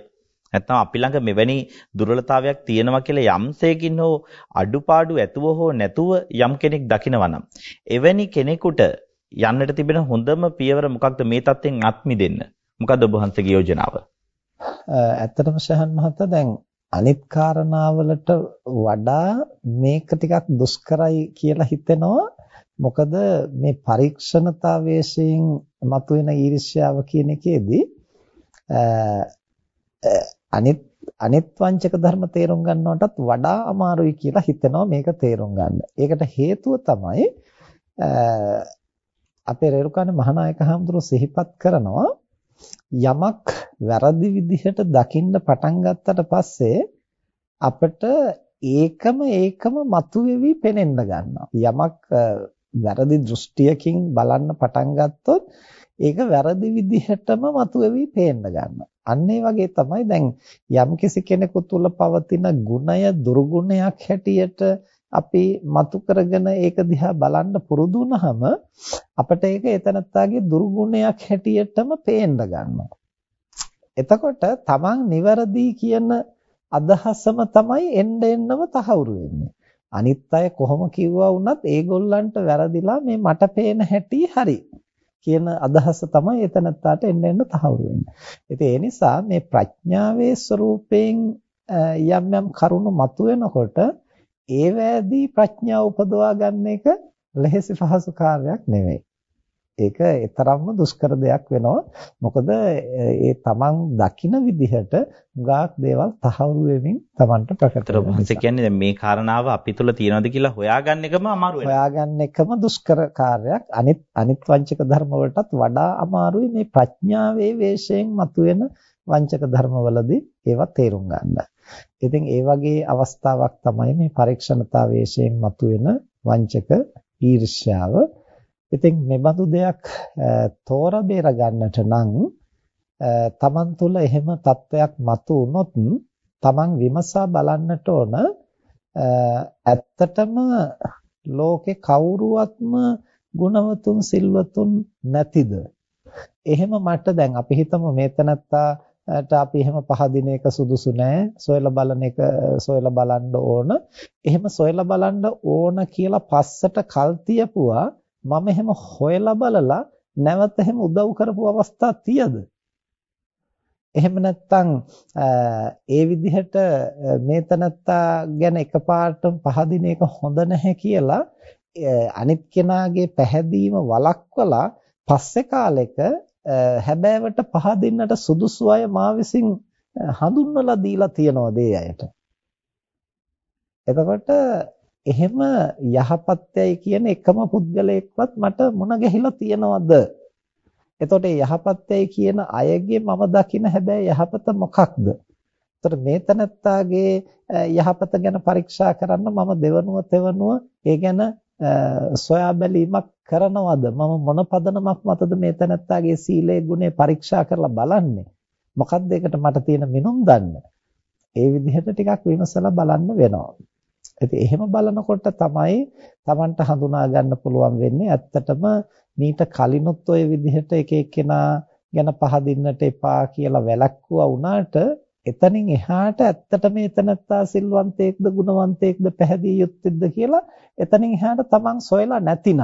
නැත්නම් අපි ළඟ මෙවැනි දුර්වලතාවයක් තියෙනවා කියලා යම්සේකින් හෝ අඩුපාඩු ඇතුව හෝ නැතුව යම් කෙනෙක් දකිනවා නම් එවැනි කෙනෙකුට යන්නට තිබෙන හොඳම පියවර මොකක්ද මේ தත්යෙන් අත් මිදෙන්න? මොකද්ද ඔබ වහන්සේගේ යෝජනාව? ඇත්තටම ශහන් මහත්තයා දැන් අනිත් කාරණාවලට වඩා මේක ටිකක් දුෂ්කරයි කියලා හිතෙනවා. මොකද මේ පරීක්ෂණතාවයෙන් මතුවෙන ඊර්ෂ්‍යාව කියන එකේදී අනිත් අනිත් වංචක ධර්ම තේරුම් ගන්නවටත් වඩා අමාරුයි කියලා හිතෙනවා මේක තේරුම් ගන්න. ඒකට හේතුව තමයි අපේ රේරුකානේ මහානායක හඳුරු සිහිපත් කරනවා යමක් වැරදි විදිහට දකින්න පටන් ගත්තට පස්සේ අපිට ඒකම ඒකම මතුවේවි පෙනෙන්න ගන්නවා. යමක් වැරදි දෘෂ්ටියකින් බලන්න පටන් ගත්තොත් ඒක වැරදි විදිහටම මතුවේවි පේන්න ගන්නවා. අන්න ඒ වගේ තමයි දැන් යම්කිසි කෙනෙකු තුල පවතින ගුණය දුර්ගුණයක් හැටියට අපි මතු කරගෙන ඒක දිහා බලන්න පුරුදු වුනහම අපිට ඒක එතනත්තාගේ දුර්ගුණයක් හැටියටම පේන්න ගන්නවා. එතකොට තමන් නිවැරදි කියන අදහසම තමයි එන්න එන්නම තහවුරු වෙන්නේ. අනිත් අය කොහොම කිව්වා වුණත් ඒගොල්ලන්ට වැරදිලා මේ මට පේන හැටි හරි. කියන අදහස තමයි එතනත්තාට එන්න එන්න තහවුරු වෙන්නේ. ඉතින් ඒ නිසා මේ ප්‍රඥාවේ ස්වરૂපයෙන් යම් යම් කරුණු මතුවෙනකොට ඒවැදී ප්‍රඥාව උපදවා ගන්න එක ලෙහෙසි පහසු කාර්යයක් නෙවෙයි. ඒක තරම්ම දුෂ්කර දෙයක් වෙනවා. මොකද ඒ තමන් දකින විදිහට ගාක් දේවල් තහවුරු වෙමින් තමන්ට ප්‍රකට වෙනවා. ඒ කියන්නේ මේ කාරණාව අපි තුල තියෙනවද කියලා හොයාගන්න එකම අමාරු වෙනවා. හොයාගන්න එකම දුෂ්කර කාර්යයක්. අනිත් අනිත් වංචක ධර්ම වලටත් වඩා අමාරුයි මේ ප්‍රඥාවේ වේශයෙන් මතුවෙන වංචක ධර්මවලදී ඒවා තේරුම් ගන්න. ඉතින් ඒ වගේ අවස්ථාවක් තමයි මේ පරීක්ෂණතා වේශයෙන් මතුවෙන වංචක ඊර්ෂ්‍යාව ඉතින් මේ බඳු දෙයක් තෝර බේර ගන්නට නම් තමන් තුළ එහෙම තත්වයක් මතු වුනොත් තමන් විමසා බලන්නට ඕන ඇත්තටම ලෝකේ කවුරුවත්ම ගුණවතුන් සිල්වතුන් නැතිද? එහෙම මට දැන් අපි හිතමු මේතනත්තාට අපි එහෙම පහදින එක සුදුසු නෑ. සොයලා බලන එක සොයලා බලන්න ඕන. එහෙම සොයලා බලන්න ඕන කියලා පස්සට කල් තියපුවා. මම එහෙම හොයලා බලලා නැවත එහෙම උදව් කරපු අවස්ථා තියද? එහෙම නැත්නම් ඒ විදිහට මේ තනත්තා ගැන එකපාරටම පහදින එක හොඳ නැහැ කියලා අනිත් කෙනාගේ පැහැදීම වළක්වලා පස්සේ කාලෙක හැබෑවට පහදින්නට සුදුසු අය මා විසින් හඳුන්වලා දීලා තියනවා දේ අයට. එතකොට එහෙම යහපත්යයි කියන එකම පුද්ගලයෙක්වත් මට මුණ ගැහිලා තියනවද? එතකොට යහපත්යයි කියන අයගේ මම දකින හැබැයි යහපත මොකක්ද? එතකොට මේ තනත්තාගේ යහපත ගැන පරීක්ෂා කරන්න මම දෙවනුව තෙවනුව ඒ ගැන සොයා බැලීමක් කරනවද මම මොන පදනමක් මතද මේ තනත්තාගේ සීලේ ගුණේ පරීක්ෂා කරලා බලන්නේ මොකක්ද ඒකට මට තියෙන මිනුම් දන්න ඒ විදිහට ටිකක් විමසලා බලන්න වෙනවා ඉතින් එහෙම බලනකොට තමයි Tamanට හඳුනා ගන්න පුළුවන් වෙන්නේ ඇත්තටම මීට කලිනුත් ওই විදිහට එක එක්කෙනා ගැන පහදින්නට එපා කියලා වැළැක්වුවා වුණාට එතනින් එහාට ඇත්තට මේ තනත්තා සිල්වන්තයෙක්ද ගුණවන්තයෙක්ද පැහැදිය යුත්තේද කියලා එතනින් එහාට තමන් සොයලා නැතිනම්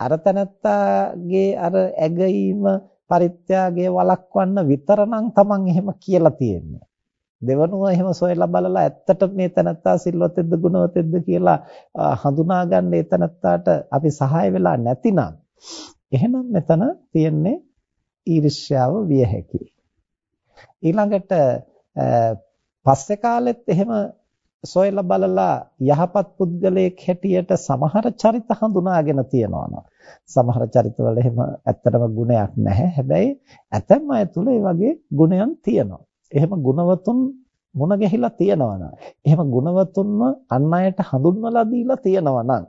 අර තනත්තාගේ අර ඇගීම පරිත්‍යාගය වළක්වන්න විතරනම් තමන් එහෙම කියලා තියෙන්නේ. දෙවනුව එහෙම සොයලා බලලා ඇත්තට මේ තනත්තා සිල්වතෙක්ද ගුණවතෙක්ද කියලා හඳුනා ගන්න ඒ තනත්තාට අපි සහාය වෙලා නැතිනම් එහෙනම් මෙතන තියෙන්නේ ඊර්ෂ්‍යාව විය හැකියි. ඊළඟට පස්සේ කාලෙත් එහෙම සොයලා බලලා යහපත් පුද්ගලයෙක් හැටියට සමහර චරිත හඳුනාගෙන තියනවා සමහර චරිතවල එහෙම ඇත්තටම ගුණයක් නැහැ. හැබැයි ඇතැම් අය තුල ඒ වගේ ගුණයන් තියෙනවා. එහෙම ගුණවතුන් මුණ ගැහිලා තියෙනවා නම් එහෙම ගුණවතුන්ව අන් අයට හඳුන්වලා දීලා තියෙනවා නම්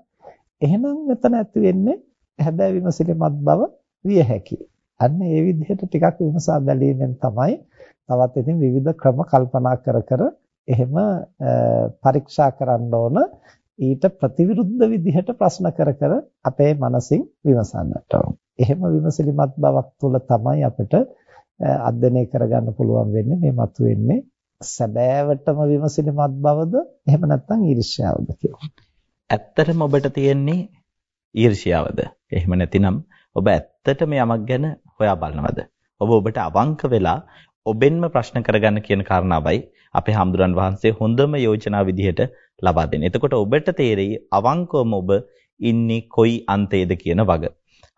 එහෙනම් මෙතන ඇති වෙන්නේ හැබැයි විමසිලිමත් බව විය හැකියි. අන්න ඒ විදිහට ටිකක් විමසා බැලීමෙන් තමයි තවත් ඉතින් විවිධ ක්‍රම කල්පනා කර කර එහෙම පරීක්ෂා කරන්න ඕන ඊට ප්‍රතිවිරුද්ධ විදිහට ප්‍රශ්න කර කර අපේ මනසින් විමසන්නට ඕන. එහෙම විමසිලිමත් බවක් තුළ තමයි අපිට අධ්‍යයනය කරගන්න පුළුවන් වෙන්නේ මේ මතුවෙන්නේ සැබෑවටම විමසිලිමත් බවද එහෙම නැත්නම් ඊර්ෂ්‍යාවද කියලා. ඇත්තටම ඔබට තියෙන්නේ ඊර්ෂ්‍යාවද? එහෙම නැතිනම් ඔබ ඇත්තටම යමක් ගැන හොයා බලනවද? ඔබ ඔබට අවංක වෙලා ඔබෙන්ම ප්‍රශ්න කරගන්න කියන කාරණාවයි අපේ හාමුදුරන් වහන්සේ හොඳම යෝජනා විදිහට ලබා දෙන්නේ. එතකොට ඔබට තේරෙයි අවංකවම ඔබ ඉන්නේ කොයි අන්තයේද කියන වග.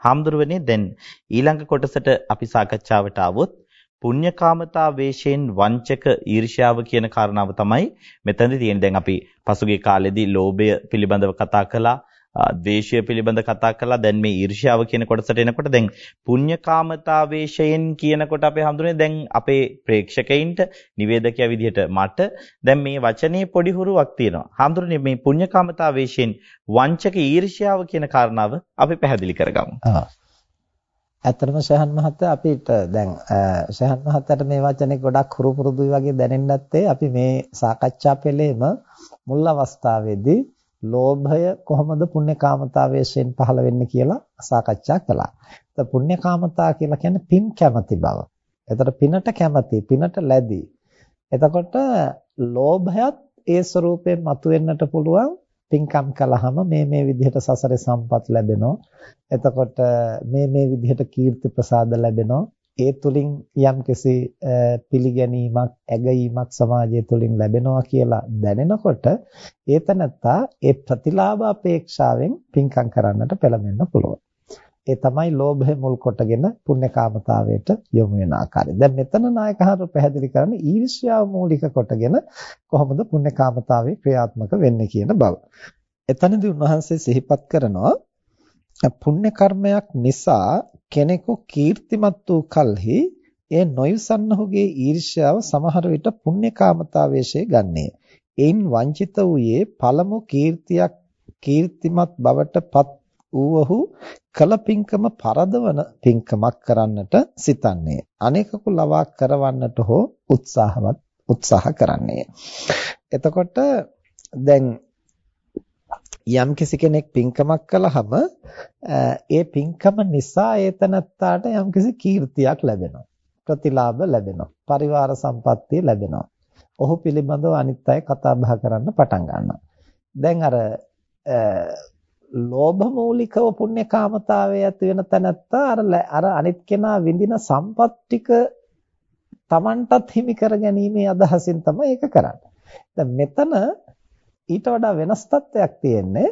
හාමුදුරුවනේ දැන් ඊළඟ කොටසට අපි සාකච්ඡාවට ආවොත් පුණ්‍යකාමතා වේශයෙන් වංචක ඊර්ෂ්‍යාව කියන කාරණාව තමයි මෙතනදී තියෙන්නේ. දැන් අපි පසුගිය කාලෙදී ලෝභය පිළිබඳව කතා කළා. ද්වේෂය පිළිබඳ කතා කළා. දැන් මේ ඊර්ෂ්‍යාව කියන කොටසට එනකොට දැන් පුඤ්ඤකාමතාවේශයෙන් කියනකොට අපේ හඳුනේ දැන් අපේ ප්‍රේක්ෂකයින්ට නිවේදකයා විදිහට මට දැන් මේ වචනේ පොඩි හුරුවක් තියෙනවා. හඳුනේ මේ පුඤ්ඤකාමතාවේශයෙන් වංචක ඊර්ෂ්‍යාව කියන කාරණාව අපි පැහැදිලි කරගමු. ඇත්තටම ශහන් මහත්තයා අපිට දැන් ශහන් මහත්තයාට මේ වචනේ ගොඩක් හුරු පුරුදුයි වගේ දැනෙන්නේ නැත්තේ අපි මේ සාකච්ඡා පෙළේම මුල් අවස්ථාවේදී ලෝභය කොහොමද පුණ්‍යකාමතාවයෙන් පහළ වෙන්නේ කියලා සාකච්ඡා කළා. ඒත් පුණ්‍යකාමතා කියලා කියන්නේ පින් කැමැති බව. එතකොට පිනට කැමැති, පිනට ලැබි. එතකොට ලෝභයත් ඒ ස්වરૂපයෙන් මතුවෙන්නට පුළුවන් පින්කම් කළාම මේ මේ විදිහට සසරේ සම්පත් ලැබෙනවා. එතකොට මේ මේ විදිහට කීර්ති ප්‍රසාද ලැබෙනවා. ඒ තුලින් යම්කිසි පිළිගැනීමක් ඇගීමක් සමාජය තුලින් ලැබෙනවා කියලා දැනෙනකොට ඒ තනත්තා ඒ ප්‍රතිලාභ අපේක්ෂාවෙන් පින්කම් කරන්නට පෙළඹෙන්න පුළුවන්. ඒ තමයි ලෝභය මුල් කොටගෙන පුණ්‍යකාමතාවයට යොමු වෙන ආකාරය. දැන් මෙතන නායකහරු පැහැදිලි කරන්නේ ඊර්ෂ්‍යාව මූලික කොටගෙන කොහොමද පුණ්‍යකාමතාවේ ක්‍රියාත්මක වෙන්නේ කියන බව. එතනදී උන්වහන්සේ සිහිපත් කරනවා පුණ්‍ය කර්මයක් නිසා කෙනෙකු කීර්තිමත් වූ කලෙහි ඒ නොයසන්නහුගේ ඊර්ෂ්‍යාව සමහර විට පුණ්‍යකාමතාවේශය ගන්නේය. එයින් වංචිත වූයේ පළමු කීර්තියක් කීර්තිමත් බවට පත් වූවහු කල පිංකම පරදවන පිංකමක් කරන්නට සිතන්නේ. අනේකකු ලවා කරවන්නට හෝ උත්සාහවත් උත්සාහ කරන්නේ. එතකොට දැන් යම් කිසි කෙනෙක් පින්කමක් කළාම ඒ පින්කම නිසා ඒතනත්තාට යම් කිසි කීර්තියක් ලැබෙනවා. ප්‍රතිලාභ ලැබෙනවා. පරිවාර සම්පත්තිය ලැබෙනවා. ඔහු පිළිබඳව අනිත් අය කතා බහ කරන්න පටන් ගන්නවා. දැන් අර ලෝභ මූලිකව පුණ්‍යකාමතාවයේ ඇති වෙන තැනත්තා අර අර අනිත් කෙනා විඳින සම්පත් ටික Tamanටත් හිමි කරගැනීමේ අදහසින් තමයි ඒක කරන්නේ. දැන් මෙතන ඊට වඩා වෙනස් තත්ත්වයක් තියෙන්නේ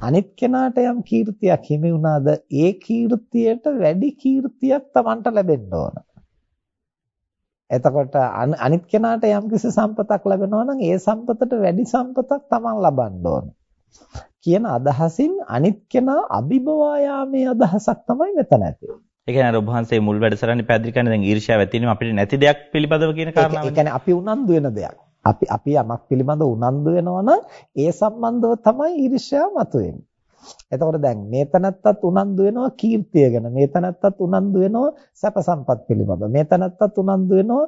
අනිත් කෙනාට යම් කීර්තියක් හිමි වුණාද ඒ කීර්තියට වැඩි කීර්තියක් Tamanට ලැබෙන්න ඕන. එතකොට අනිත් කෙනාට යම් කිසි සම්පතක් ලැබෙනවා නම් ඒ සම්පතට වැඩි සම්පතක් Taman ලබන්න ඕන. කියන අදහසින් අනිත් කෙනා අභිබවා යාමේ අදහසක් තමයි මෙතන ඇති. ඒ කියන්නේ ඔබ වහන්සේ මුල් වැඩසටහනේ පැහැදිලි කරන්නේ දැන් ඊර්ෂ්‍යාව ඇති වෙනම අපිට නැති දෙයක් පිළිබඳව කියන කාරණාව. ඒ කියන්නේ අපි උනන්දු වෙන දෙයක්. අපි අපි යමක් පිළිබඳව උනන්දු වෙනවා නම් ඒ සම්බන්ධව තමයි ඊර්ෂ්‍යාව මතුවෙන්නේ. එතකොට දැන් මේ තනත්තත් උනන්දු වෙනවා කීර්තිය ගැන. මේ තනත්තත් උනන්දු වෙනවා සැප සම්පත් පිළිබඳව. මේ තනත්තත් උනන්දු වෙනවා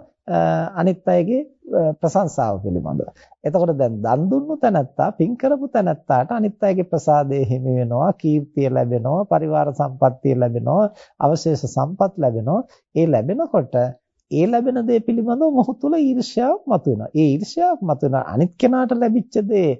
අනිත් අයගේ ප්‍රශංසාව පිළිබඳව. එතකොට දැන් දන් දුන්නු තැනැත්තා පින් කරපු තැනැත්තාට අනිත් අයගේ ප්‍රසාදයේ හිමි වෙනවා, කීර්තිය ලැබෙනවා, පරිවාර සම්පත්තිය ලැබෙනවා, අවශේෂ සම්පත් ලැබෙනවා. ඒ ලැබෙනකොට ඒ ලැබෙන දේ පිළිබඳව මොහු තුල ඊර්ෂ්‍යාවක් මතුවෙනවා. ඒ ඊර්ෂ්‍යාවක් මතුවෙන අනිත් කෙනාට ලැබිච්ච දේ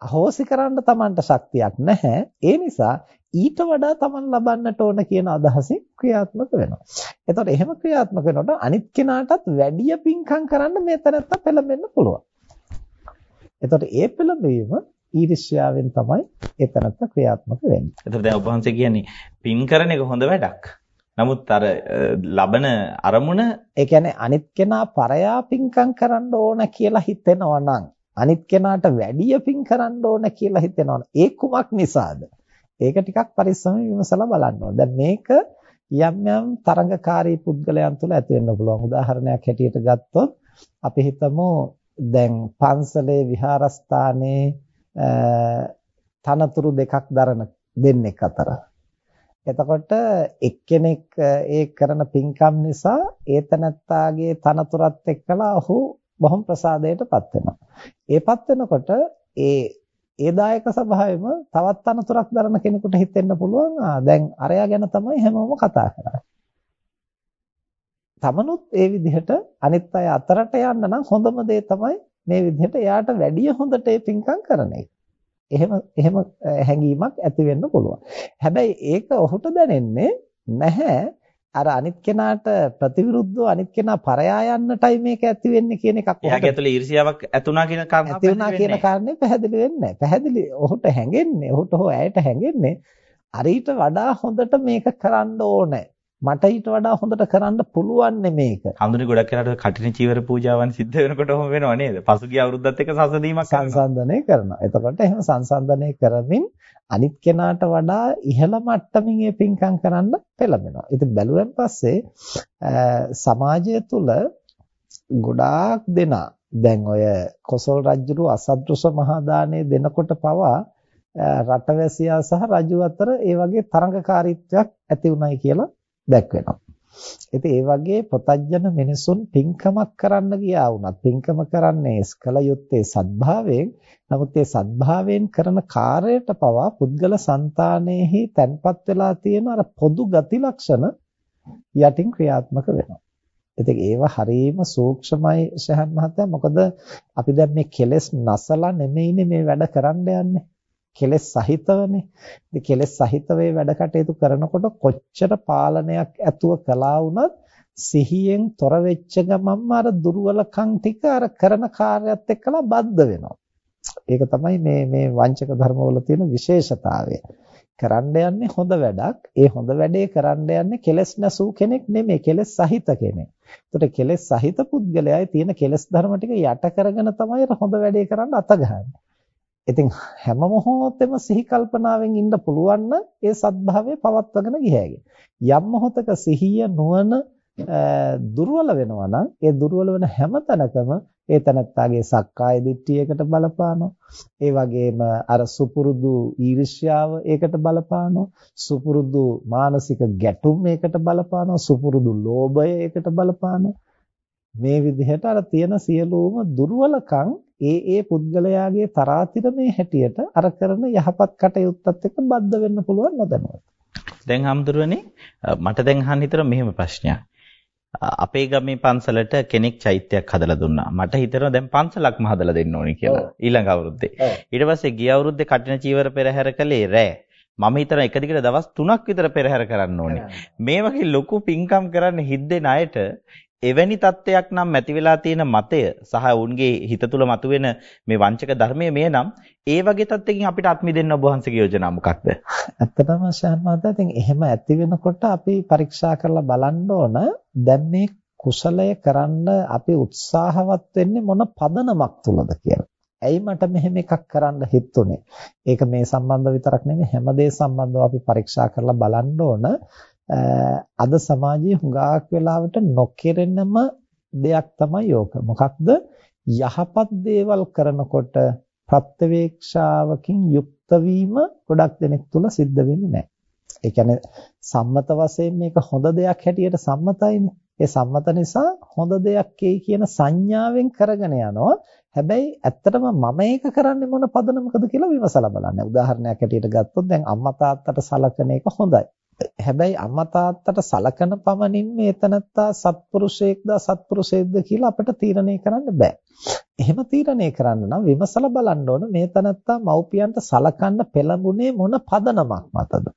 අහෝසි කරන්න Tamanට ශක්තියක් නැහැ. ඒ නිසා ඊට වඩා Taman ලබන්නට ඕන කියන අදහසින් ක්‍රියාත්මක වෙනවා. එතකොට එහෙම ක්‍රියාත්මක වෙනකොට අනිත් කෙනාටත් වැඩි පිංකම් කරන්න මේ තැනත්තා පෙළඹෙන්න පුළුවන්. එතකොට ඒ පෙළඹවීම ඊර්ෂ්‍යාවෙන් තමයි ඒ තැනත්තා ක්‍රියාත්මක වෙන්නේ. එතකොට දැන් ඔබ වහන්සේ කියන්නේ පින් කරන එක හොඳ වැඩක්. නමුත් අර ලබන අරමුණ ඒ කියන්නේ අනිත් කෙනා පරයා පිංකම් කරන්න ඕන කියලා හිතෙනවා නම් අනිත් කෙනාට වැඩිය පිං කරන්න ඕන කියලා හිතෙනවා නම් ඒ කුමක් නිසාද? ඒක ටිකක් පරිස්සමෙන් විමසලා බලන්න ඕන. දැන් මේක යම් යම් තරඟකාරී පුද්ගලයන් තුළ ඇති වෙන්න පුළුවන්. උදාහරණයක් හැටියට ගත්තොත් අපි හිතමු දැන් පන්සලේ විහාරස්ථානයේ තනතුරු දෙකක් දරන දෙන්නෙක් අතර එතකොට එක්කෙනෙක් ඒ කරන පින්කම් නිසා ඒ තනත්තාගේ තනතුරත් එක්කලා ඔහු බොහොම ප්‍රසාදයටපත් වෙනවා. ඒපත් වෙනකොට ඒ ඒ දායක සභාවෙම තවත් අනතුරක් දරන කෙනෙකුට හිතෙන්න පුළුවන් දැන් අරයා ගැන තමයි හැමෝම කතා කරන්නේ. තමනුත් ඒ විදිහට අනිත් අය අතරට යන්න නම් හොඳම දේ තමයි මේ විදිහට එයාට වැඩිය හොඳට ඒ පින්කම් කරන එක. එහෙම එහෙම හැඟීමක් ඇති වෙන්න පුළුවන්. හැබැයි ඒක ඔහුට දැනෙන්නේ නැහැ අර අනිත් කෙනාට ප්‍රතිවිරුද්ධව අනිත් කෙනා පරයා යන්නටයි මේක ඇති වෙන්නේ කියන එකක් ඔහුට. එයාගේ ඇතුලේ ඊර්ෂ්‍යාවක් ඇතුණා කියන කාරණාව ඇති වුණා කියන කාරණේ පැහැදිලි වෙන්නේ නැහැ. පැහැදිලි ඔහුට හැඟෙන්නේ ඔහුට හෝ ඇයට හැඟෙන්නේ අරීට වඩා හොඳට මේක කරන්න ඕනේ. මට ඊට වඩා හොඳට කරන්න පුළුවන් මේක. හඳුනි ගොඩක් කරාට කටින චීවර පූජාවන් සිද්ධ වෙනකොට ඔහොම වෙනව නේද? පසුගිය අවුරුද්දත් එක්ක සංසදීමක් සංසන්දනය කරනවා. එතකොට එහෙම සංසන්දනය කරමින් අනිත් කෙනාට වඩා ඉහළ මට්ටමින් මේ පින්කම් කරන්න පෙළඹෙනවා. ඉතින් බැලුවෙන් පස්සේ සමාජය තුළ ගොඩාක් දෙනා දැන් ඔය කොසල් රජුරු අසද්දෘස මහා දාණය දෙනකොට පවා රටවැසියා සහ රජු අතර ඒ වගේ තරඟකාරීත්වයක් ඇති උනායි කියලා දැක්වෙනවා. ඉතින් ඒ වගේ පොතජන මිනිසුන් පින්කමක් කරන්න ගියා වුණත් පින්කම කරන්නේ ස්කල යුත්තේ සද්භාවයෙන් නමුත් ඒ සද්භාවයෙන් කරන කාර්යයට පවා පුද්ගල సంతානෙහි තැන්පත් වෙලා තියෙන අර පොදු ගති ලක්ෂණ යටින් ක්‍රියාත්මක වෙනවා. ඉතින් ඒව හරීම සූක්ෂමයි ශහන් මහත්තයා මොකද අපි දැන් මේ කෙලෙස් නැසලා නෙමෙයිනේ මේ වැඩ කරන්න යන්නේ. කෙලෙස් සහිතවනේ. ඉතින් කෙලෙස් සහිතව වැඩ කටයුතු කරනකොට කොච්චර පාලනයක් ඇතුව කළා වුණත් සිහියෙන් තොර වෙච්ච ගමන්ම අර දුර්වලකම් ටික අර කරන කාර්යයත් එක්කලා බද්ධ වෙනවා. ඒක තමයි මේ මේ වංචක ධර්මවල තියෙන විශේෂතාවය. කරන්න යන්නේ හොඳ වැඩක්. ඒ හොඳ වැඩේ කරන්න යන්නේ කෙලෙස් නැසූ කෙනෙක් නෙමෙයි කෙලෙස් සහිත කෙනෙක්. ඒතට කෙලෙස් සහිත පුද්ගලයායි තියෙන කෙලෙස් ධර්ම ටික යට කරගෙන තමයි හොඳ වැඩේ කරන්න අතගහන්නේ. ඉතින් හැම මොහොතෙම සිහි කල්පනාවෙන් ඉන්න පුළුවන් නම් ඒ සත්භාවය පවත්වාගෙන ගියහැගේ. යම් මොහොතක සිහිය නුවණ දුර්වල වෙනවා නම් ඒ දුර්වල වෙන හැම තැනකම ඒ තැනත්තාගේ සක්කාය දිට්ඨියකට බලපානවා. ඒ වගේම අර සුපුරුදු ඊර්ෂ්‍යාව ඒකට බලපානවා. සුපුරුදු මානසික ගැටුම් ඒකට බලපානවා. සුපුරුදු ලෝභය ඒකට බලපානවා. මේ විදිහට අර තියෙන සියලුම දුර්වලකම් ඒ ඒ පුද්ගලයාගේ තරාතිරමේ හැටියට අර කරන යහපත් කටයුත්තත් එක්ක බද්ධ වෙන්න පුළුවන් නොදැනුවත්. දැන් හම්දුරනේ මට දැන් අහන්න හිතර මෙහෙම ප්‍රශ්නයක්. අපේ ගමේ පන්සලට කෙනෙක් චෛත්‍යයක් හදලා දුන්නා. මට හිතෙනවා දැන් පන්සලක්ම හදලා දෙන්න ඕනේ කියලා ඊළඟ අවුරුද්දේ. ඊට පස්සේ ගිය අවුරුද්දේ කටින චීවර පෙරහැර කළේ රෑ. මම හිතන එක දිගට දවස් 3ක් විතර පෙරහැර කරන්න ඕනේ. මේ වගේ ලොකු පින්කම් කරන්න හිද්දෙන අයට එවැනි தත්වයක් නම් ඇති වෙලා තියෙන මතය සහ උන්ගේ හිත තුළ මතුවෙන මේ වංචක ධර්මයේ මේ නම් ඒ වගේ තත්ත්වකින් අපිට අත් මිදෙන්න ඔබ වහන්සේගේ යෝජනා මොකක්ද? ඇත්තටම ශාන්මාතා ඉතින් එහෙම ඇති වෙනකොට අපි පරීක්ෂා කරලා බලන්න ඕන දැන් මේ කුසලය කරන්න අපි උත්සාහවත් වෙන්නේ මොන පදනමක් තුලද කියලා. ඇයි මට මෙහෙම එකක් කරන්න හිතුනේ? ඒක මේ සම්බන්ධ විතරක් නෙමෙයි හැම දේ සම්බන්ධව අපි පරීක්ෂා කරලා බලන්න ඕන. අද සමාජයේ හුඟක් වෙලාවට නොකිරෙනම දෙයක් තමයි යෝක. මොකක්ද? යහපත් දේවල් කරනකොට ප්‍රත්‍යවේක්ෂාවකින් යුක්ත වීම ගොඩක් දෙනෙක් තුල සිද්ධ වෙන්නේ නැහැ. ඒ කියන්නේ සම්මත වශයෙන් මේක හොඳ දෙයක් හැටියට සම්මතයිනේ. ඒ සම්මත නිසා හොඳ දෙයක් කියන සංඥාවෙන් කරගෙන යනවා. හැබැයි ඇත්තටම මම ඒක කරන්නේ මොන පදනමකද කියලා විමසලා බලන්න. උදාහරණයක් හැටියට ගත්තොත් දැන් අම්මා තාත්තට සලකන එක හොඳයි. හැබැයි අම්මා තාත්තට සලකන පමණින් මේ තනත්තා සත්පුරුෂයෙක්ද අසත්පුරුෂයෙක්ද කියලා අපිට තීරණය කරන්න බෑ. එහෙම තීරණය කරන්න නම් විමසලා බලන්න ඕන මේ තනත්තා මව්පියන්ට සලකන්න පෙළඹුණේ මොන පදනමක් මතද?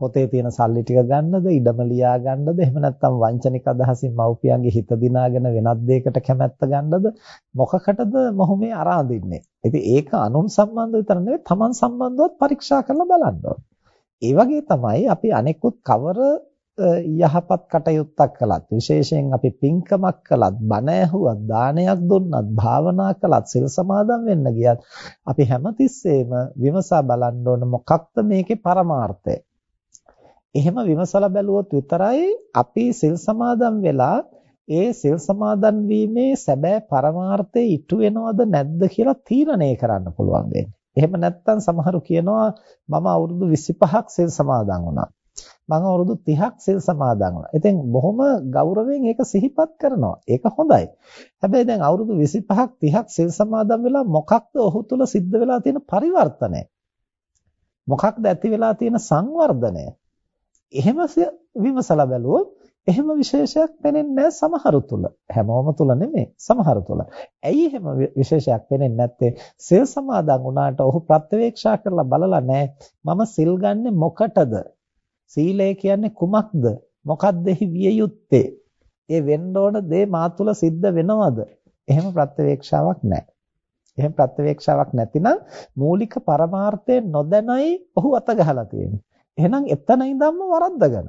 පොතේ තියෙන සල්ලි ටික ගන්නද, ඉඩම ලියා ගන්නද, එහෙම නැත්නම් වංචනික අදහසින් මව්පියන්ගේ හිත දිනාගෙන වෙනත් දෙයකට කැමැත්ත ගන්නද? මොකකටද මොහු මේ අරාඳින්නේ? ඉතින් ඒක අනුන් සම්බන්ධ විතර නෙවෙයි, Taman සම්බන්ධවත් පරීක්ෂා කරලා බලන්න ඕන. ඒ වගේ තමයි අපි අනෙකුත් කවර යහපත් කටයුත්තක් කළත් විශේෂයෙන් අපි පින්කමක් කළත් බණ ඇහුවත් දානයක් දුන්නත් භාවනා කළත් සිල් සමාදන් වෙන්න ගියත් අපි හැමතිස්සෙම විමසා බලන්න ඕන මොකක්ද මේකේ පරමාර්ථය. එහෙම විමසලා බැලුවොත් විතරයි අපි සිල් සමාදන් වෙලා ඒ සිල් සමාදන් වීමේ සැබෑ පරමාර්ථය ඉටු වෙනවද නැද්ද කියලා තීරණය කරන්න පුළුවන් වෙන්නේ. එහෙම නැත්නම් සමහරු කියනවා මම අවුරුදු 25ක් සිල් සමාදන් වුණා. මම අවුරුදු 30ක් සිල් සමාදන් වුණා. ඉතින් බොහොම ගෞරවයෙන් ඒක සිහිපත් කරනවා. ඒක හොඳයි. හැබැයි දැන් අවුරුදු 25ක් 30ක් සිල් සමාදන් වෙලා මොකක්ද ඔහු තුල සිද්ධ වෙලා තියෙන පරිවර්තනය? මොකක්ද ඇති වෙලා තියෙන සංවර්ධනය? එහෙම විමසලා බැලුවොත් එහෙම විශේෂයක් පෙනෙන්නේ සමහරු තුල. හැමෝම තුල නෙමෙයි සමහරු තුල. ඇයි එහෙම විශේෂයක් පෙනෙන්නේ නැත්තේ? සිල් සමාදන් වුණාට ඔහු ප්‍රත්‍යවේක්ෂා කරලා බලලා නැහැ. මම සිල් ගන්නෙ මොකටද? සීලය කියන්නේ කුමක්ද? මොකක්ද එහි විය යුත්තේ? ඒ වෙන්න ඕන දේ මා තුල සිද්ධ වෙනවද? එහෙම ප්‍රත්‍යවේක්ෂාවක් නැහැ. එහෙම ප්‍රත්‍යවේක්ෂාවක් නැතිනම් මූලික පරමාර්ථය නොදැනයි ඔහු අත ගහලා තියෙන්නේ. එහෙනම් එතන ඉඳන්ම වරද්දගන්න.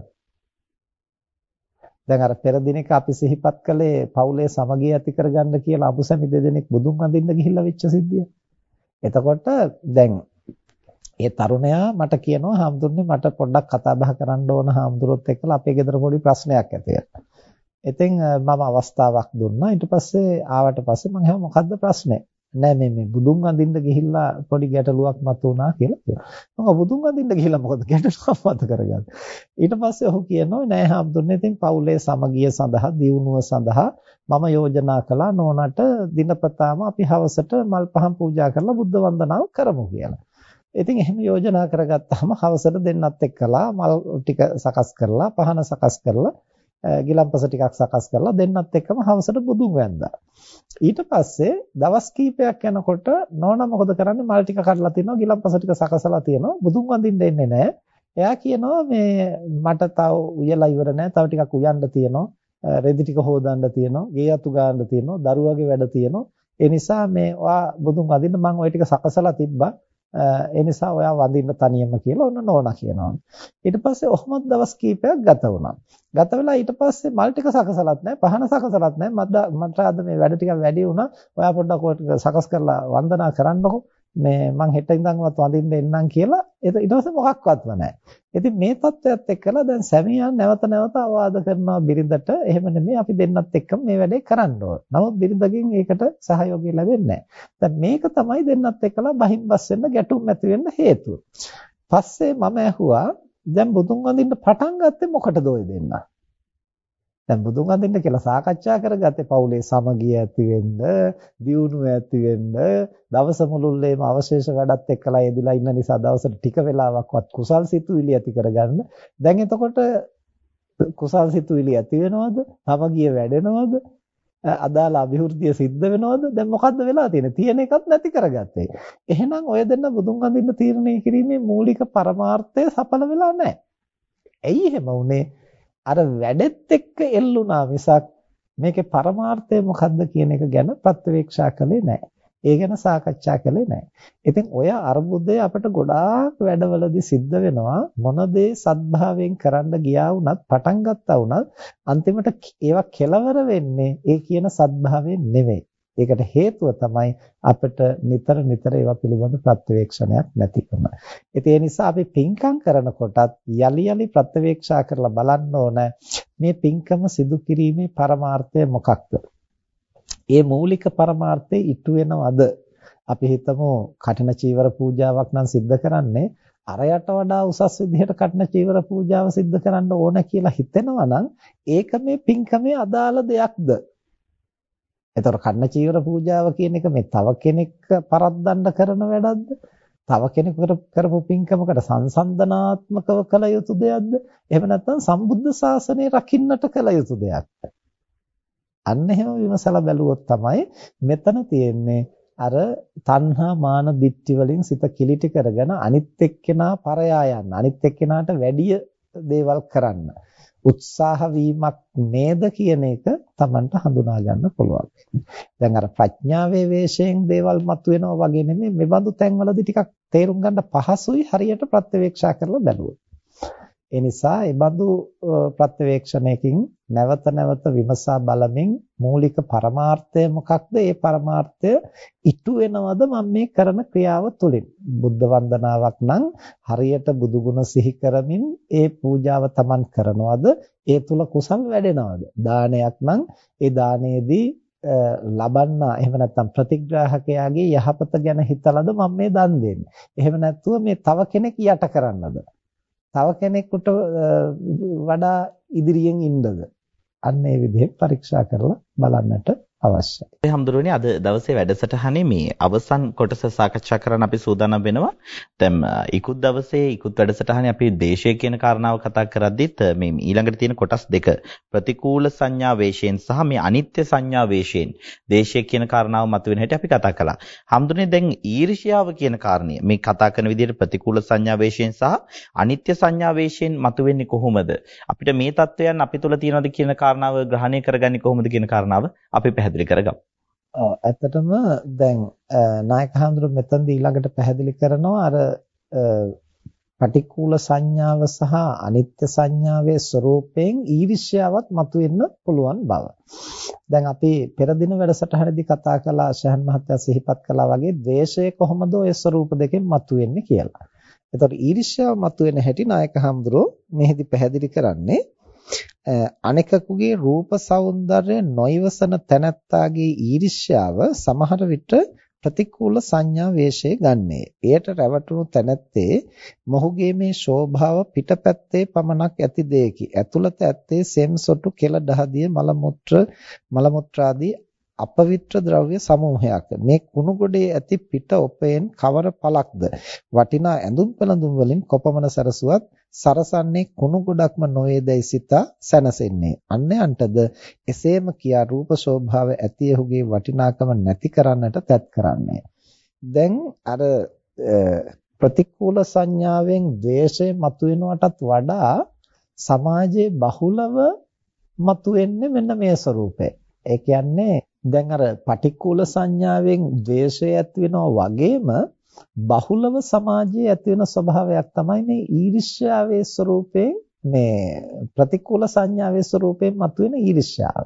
දැන් අර පෙර දිනක අපි සිහිපත් කළේ පවුලේ සමගිය ඇති කරගන්න කියලා අබුසැමි දෙදෙනෙක් බුදුන් වඳින්න ගිහිල්ලා වෙච්ච සිද්ධිය. එතකොට දැන් ඒ තරුණයා මට කියනවා හාමුදුරනේ මට පොඩ්ඩක් කතා බහ කරන්න ඕන හාමුදුරුවොත් එක්කලා අපේ ගෙදර පොඩි ප්‍රශ්නයක් ඇති වෙනවා. ඉතින් මම අවස්ථාවක් දුන්නා. ඊට පස්සේ ආවට පස්සේ මම අහුවා මොකද්ද ප්‍රශ්නේ? නෑ මේ මේ බුදුන් වඳින්න ගිහිල්ලා පොඩි ගැටලුවක් මතුවුණා කියලා කියනවා. මම බුදුන් වඳින්න ගිහිල්ලා මොකද ගැටලුවක් මත කරගන්නේ. ඊට පස්සේ ඔහු කියනවා නෑ හාමුදුරනේ ඉතින් පවුලේ සමගිය සඳහා දියුණුව සඳහා මම යෝජනා කළා නෝනට දිනපතාම අපි හවසට මල් පහන් පූජා කරලා බුද්ධ වන්දනාව කරමු කියලා. ඉතින් එහෙම යෝජනා කරගත්තාම හවසට දෙන්නත් එක්කලා මල් ටික සකස් කරලා පහන සකස් කරලා ගිලම්පස ටිකක් සකස් කරලා දෙන්නත් එක්කම හවසට බුදුන් වැන්දා. ඊට පස්සේ දවස් කීපයක් යනකොට නෝනා මොකද කරන්නේ මල් ටික කඩලා තිනවා ගිලම්පස ටික සකසලා තිනවා බුදුන් වඳින්න එන්නේ නැහැ. එයා කියනවා මේ මට තව උයලා ඉවර නැහැ. තව ටිකක් උයන්න තියෙනවා. රෙදි ටික හොදන්න තියෙනවා. ගේ අතු ගන්න තියෙනවා. දරුවගේ වැඩ තියෙනවා. ඒ නිසා මේ ඔයා බුදුන් වඳින්න මම ওই ටික සකසලා තිබ්බා. ඒ නිසා ඔයා වඳින්න තනියම කියලා ඔන්න නෝනා කියනවා. ඊට පස්සේ ඔහොමත් දවස් කීපයක් ගත වුණා. ගත වෙලා ඊට පස්සේ මල් ටික සකසලත් නැහැ, පහන සකසලත් නැහැ. මට මට අද මේ වැඩ ටික වැඩි වුණා. ඔයා පොඩ්ඩක් ඔය සකස් කරලා වන්දනා කරන්නකෝ. මේ මං හෙට ඉඳන්වත් වඳින්න එන්නම් කියලා ඊට පස්සේ මොකක්වත්ම නැහැ. ඉතින් මේ தත්වයක් එක්කලා දැන් සැමියා නැවත නැවත අවවාද කරනවා බිරිඳට එහෙම නෙමෙයි අපි දෙන්නත් එක්කම මේ වැඩේ කරන්න ඕන. නමුත් බිරිඳගෙන් ඒකට සහයෝගය ලැබෙන්නේ නැහැ. දැන් මේක තමයි දෙන්නත් එක්කලා බහින් බස් වෙන්න ගැටුම් ඇති වෙන්න හේතුව. පස්සේ මම ඇහුවා දැන් බුදුන් වඳින්න පටන් ගත්තේ මොකටද ඔය දෙන්නා? දැන් බුදුන් අඳින්න කියලා සාකච්ඡා කරගත්තේ පවුලේ සමගිය ඇති වෙන්න, දියුණුව ඇති වෙන්න, දවස මුළුල්ලේම අවශේෂ වැඩත් එක්කලා යෙදලා ඉන්න නිසා දවසට ටික වෙලාවක්වත් කුසල් සිතුවිලි ඇති කරගන්න. දැන් එතකොට කුසල් සිතුවිලි ඇති වෙනවද? සමගිය වැඩෙනවද? අදාළ અભිවෘද්ධිය සිද්ධ වෙනවද? දැන් මොකද්ද වෙලා තියෙන්නේ? තියෙන එකක් නැති කරගත්තේ. එහෙනම් ඔය දෙන්න බුදුන් අඳින්න තීරණය කිරීමේ මූලික පරමාර්ථය සඵල වෙලා නැහැ. ඇයි එහෙම වුනේ? අර වැඩෙත් එක්ක එල්ලුණා මිසක් මේකේ පරමාර්ථය මොකක්ද කියන එක ගැන ප්‍රත්‍යවේක්ෂා කළේ නැහැ. ඒ ගැන සාකච්ඡා කළේ නැහැ. ඉතින් ඔය අර්බුදය අපිට ගොඩාක් වැඩවලදී සිද්ධ වෙනවා මොන දේ සත්භාවයෙන් කරන්න ගියා වුණත් පටන් ගත්තා වුණත් අන්තිමට ඒවා කෙලවර වෙන්නේ ඒ කියන සත්භාවයෙන් නෙමෙයි. ඒකට හේතුව තමයි අපිට නිතර නිතර ඒවා පිළිබඳ ප්‍රත්‍යවේක්ෂණයක් නැතිකම. ඒ නිසා අපි පින්කම් කරනකොටත් යලි යලි ප්‍රත්‍යවේක්ෂා කරලා බලන්න ඕන මේ පින්කම සිදු කිරීමේ පරමාර්ථය මොකක්ද? ඒ මූලික පරමාර්ථය ඉටු වෙනවද? අපි හිතමු කඨින චීවර පූජාවක් නම් සිද්ධ කරන්නේ අරයට වඩා උසස් විදිහට කඨින චීවර පූජාව සිද්ධ කරන්න ඕන කියලා හිතෙනවා නම් ඒක මේ පින්කමේ අදාළ දෙයක්ද? එතකොට කඨින චීවර පූජාව කියන එක මේ තව කෙනෙක් පරද්දන්න කරන වැඩක්ද? තව කෙනෙකුට කරපු පින්කමකට සංසන්දනාත්මකව කළ යුතු දෙයක්ද? එහෙම නැත්නම් සම්බුද්ධ ශාසනය රකින්නට කළ යුතු දෙයක්ද? අන්න එහෙම විමසලා බැලුවොත් තමයි මෙතන තියෙන්නේ අර තණ්හා මාන දිට්ටි වලින් සිත කිලිටි කරගෙන අනිත් එක්කෙනා පරයා යන්න අනිත් එක්කෙනාට වැඩිය දේවල් කරන්න උත්සාහ වීමක් නේද කියන එක Tamanට හඳුනා ගන්න පුළුවන්. දැන් අර ප්‍රඥාවේ වේශයෙන් දේවල් මතුවෙනවා වගේ නෙමෙයි මේ බඳු තැන්වලදී ටිකක් තේරුම් ගන්න පහසුයි හරියට ප්‍රත්‍යවේක්ෂා කරලා බැලුවොත්. ඒ නිසා ඒ බඳු ප්‍රත්‍යවේක්ෂණයකින් නැවත නැවත විමසා බලමින් මූලික පරමාර්ථය මොකක්ද? ඒ පරමාර්ථය ඉටු වෙනවද මම මේ කරන ක්‍රියාව තුළින්? බුද්ධ වන්දනාවක් නම් හරියට බුදු ගුණ සිහි කරමින් ඒ පූජාව Taman කරනවද? ඒ තුල කුසල් වැඩෙනවද? දානයක් නම් ඒ දානයේදී ලබන්නා එහෙම නැත්නම් ප්‍රතිග්‍රාහකයාගේ යහපත ගැන හිතලාද මම මේ දන් දෙන්නේ. එහෙම නැත්නම් මේ තව කෙනෙක් යට කරන්නද? තව කෙනෙකුට වඩා ඉදිරියෙන් ඉන්නද? අන්න ඒ විදිහට පරීක්ෂා කරලා බලන්නට අවශ්‍යයි. ඒ හැමදෙරෝනේ අද දවසේ වැඩසටහනේ මේ අවසන් කොටස සාකච්ඡා කරන්න අපි සූදානම් වෙනවා. දැන් ඉකුත් දවසේ ඉකුත් වැඩසටහනේ අපි දේශය කියන කාරණාව කතා කරද්දිත් මේ ඊළඟට තියෙන කොටස් දෙක ප්‍රතිකූල සංඥා වේශයෙන් සහ මේ අනිත්‍ය සංඥා වේශයෙන් දේශය කියන කාරණාව මතුවෙන හැටි අපි කතා කළා. හැමදෙරෝනේ දැන් ඊර්ෂ්‍යාව කියන කාරණය මේ කතා කරන විදිහට ප්‍රතිකූල සංඥා වේශයෙන් සහ අනිත්‍ය සංඥා වේශයෙන් මතුවෙන්නේ කොහොමද? අපිට මේ தත්වයන් අපි තුල තියෙනවද කියන කාරණාව ග්‍රහණය කරගන්නේ කොහොමද කියන කාරණාව අපි පැහැදිලි පැහැදිලි කරගමු. ඔව් ඇත්තටම දැන් නායක හඳුරු මෙතනදී ඊළඟට පැහැදිලි කරනවා අර පටික්කුල සංඥාව සහ අනිත්‍ය සංඥාවේ ස්වરૂපයෙන් ඊර්ෂ්‍යාවත් මතුවෙන්න පුළුවන් බව. දැන් අපි පෙර දින වැඩසටහනේදී කතා කළා ශහන් මහත්තයා සිහිපත් කළා වගේ ද්වේෂය කොහොමද ඔය ස්වરૂප දෙකෙන් මතුවෙන්නේ කියලා. එතකොට ඊර්ෂ්‍යාව මතුවෙන හැටි නායක හඳුරෝ මෙහිදී පැහැදිලි කරන්නේ අනෙකකුගේ රූප సౌందර්ය නොයවසන තැනැත්තාගේ ඊර්ෂ්‍යාව සමහර විට ප්‍රතිකූල සංඥා වේශේ ගන්නේ. එයට රැවටුණු තැනැත්තේ මොහුගේ මේ ශෝභාව පිටපැත්තේ පමණක් ඇති දෙයකි. ඇතුළත ඇත්තේ සෙම්සොටු කෙල දහදිය මල මුත්‍ර මල මුත්‍රාදී අපවිත්‍ර ද්‍රව්‍ය සමූහයක්. මේ කුණු ගොඩේ ඇති පිට ඔපයෙන් කවර පළක්ද? වටිනා ඇඳුම් පැළඳුම් වලින් කොපමණ සරසුවත් සරසන්නේ කුණු ගොඩක්ම නොවේදයි සිතා සැනසෙන්නේ. අන්‍යයන්ටද එසේම කියා රූප ශෝභාව ඇති එහුගේ වටිනාකම නැති කරන්නට තැත් කරන්නේ. දැන් අර ප්‍රතිකූල සංඥාවෙන් ද්වේෂය මතුවෙනවටත් වඩා සමාජයේ බහුලව මතුවෙන්නේ මෙන්න මේ ස්වરૂපය. ඒ කියන්නේ දැන් අර පටික්කුල සංඥාවෙන් ද්වේෂය ඇති වෙනවා වගේම බහුලව සමාජයේ ඇති වෙන ස්වභාවයක් තමයි මේ ඊර්ෂ්‍යාවේ ස්වરૂපේ මේ ප්‍රතිකූල සංඥාවේ ස්වરૂපයෙන් මතුවෙන ඊර්ෂ්‍යාව.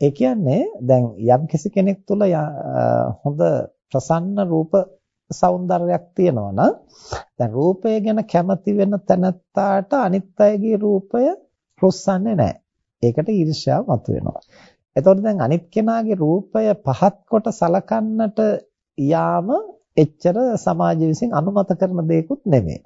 ඒ කියන්නේ දැන් යම්කිසි කෙනෙක් තුළ හොඳ ප්‍රසන්න රූප సౌందර්යයක් තියෙනවා නම් දැන් රූපය ගැන කැමති වෙන තැනත්තාට අනිත් අයගේ රූපය රොස්සන්නේ නැහැ. ඒකට ඊර්ෂ්‍යාව මතුවෙනවා. එතකොට දැන් අනිත් කෙනාගේ රූපය පහත් කොට සලකන්නට යාම එච්චර සමාජ විසින් අනුමත කරන දෙයක්ුත් නෙමෙයි.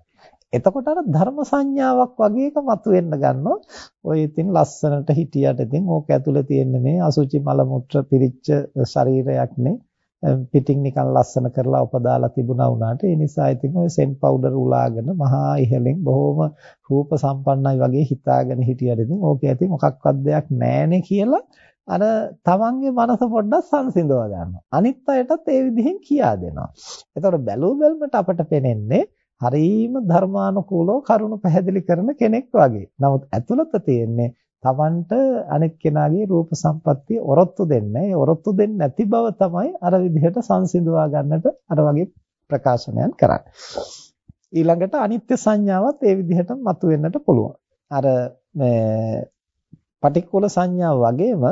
එතකොට අර ධර්ම සංඥාවක් වගේ එක මතුවෙන්න ගන්නවා. ඔය ඉතින් ලස්සනට හිටියට ඉතින් ඕක ඇතුලේ තියෙන්නේ මේ අසුචි මල මුත්‍ර පිරිච්ච ශරීරයක් නේ. පිටින් නිකන් ලස්සන කරලා උපදාලා තිබුණා වුණාට ඒ නිසා ඉතින් ඔය සෙන් පවුඩර් උලාගෙන මහා ඉහලින් බොහොම රූප සම්පන්නයි වගේ හිතාගෙන හිටියට ඉතින් ඕකේ ඉතින් මොකක්වත් දෙයක් නැහැනේ කියලා අර තමන්ගේ මනස පොඩ්ඩක් සංසිඳව ගන්නවා. අනිත් අයටත් ඒ විදිහෙන් කියා දෙනවා. එතකොට බැලූ බැල්මට අපට පේන්නේ හරීම ධර්මානුකූලව කරුණ පැහැදිලි කරන කෙනෙක් වගේ. නමුත් ඇතුළත තියෙන්නේ Tamanට අනෙක් කෙනාගේ රූප සම්පත්තිය ඔරොත්තු දෙන්නේ. ඒ ඔරොත්තු දෙන්නේ නැති බව තමයි අර විදිහට සංසිඳවා ගන්නට අර වගේ ප්‍රකාශනයන් කරන්නේ. ඊළඟට අනිත්‍ය සංඥාවත් ඒ විදිහට මතුවෙන්නට පුළුවන්. අර මේ පටික්කුල සංඥාව වගේම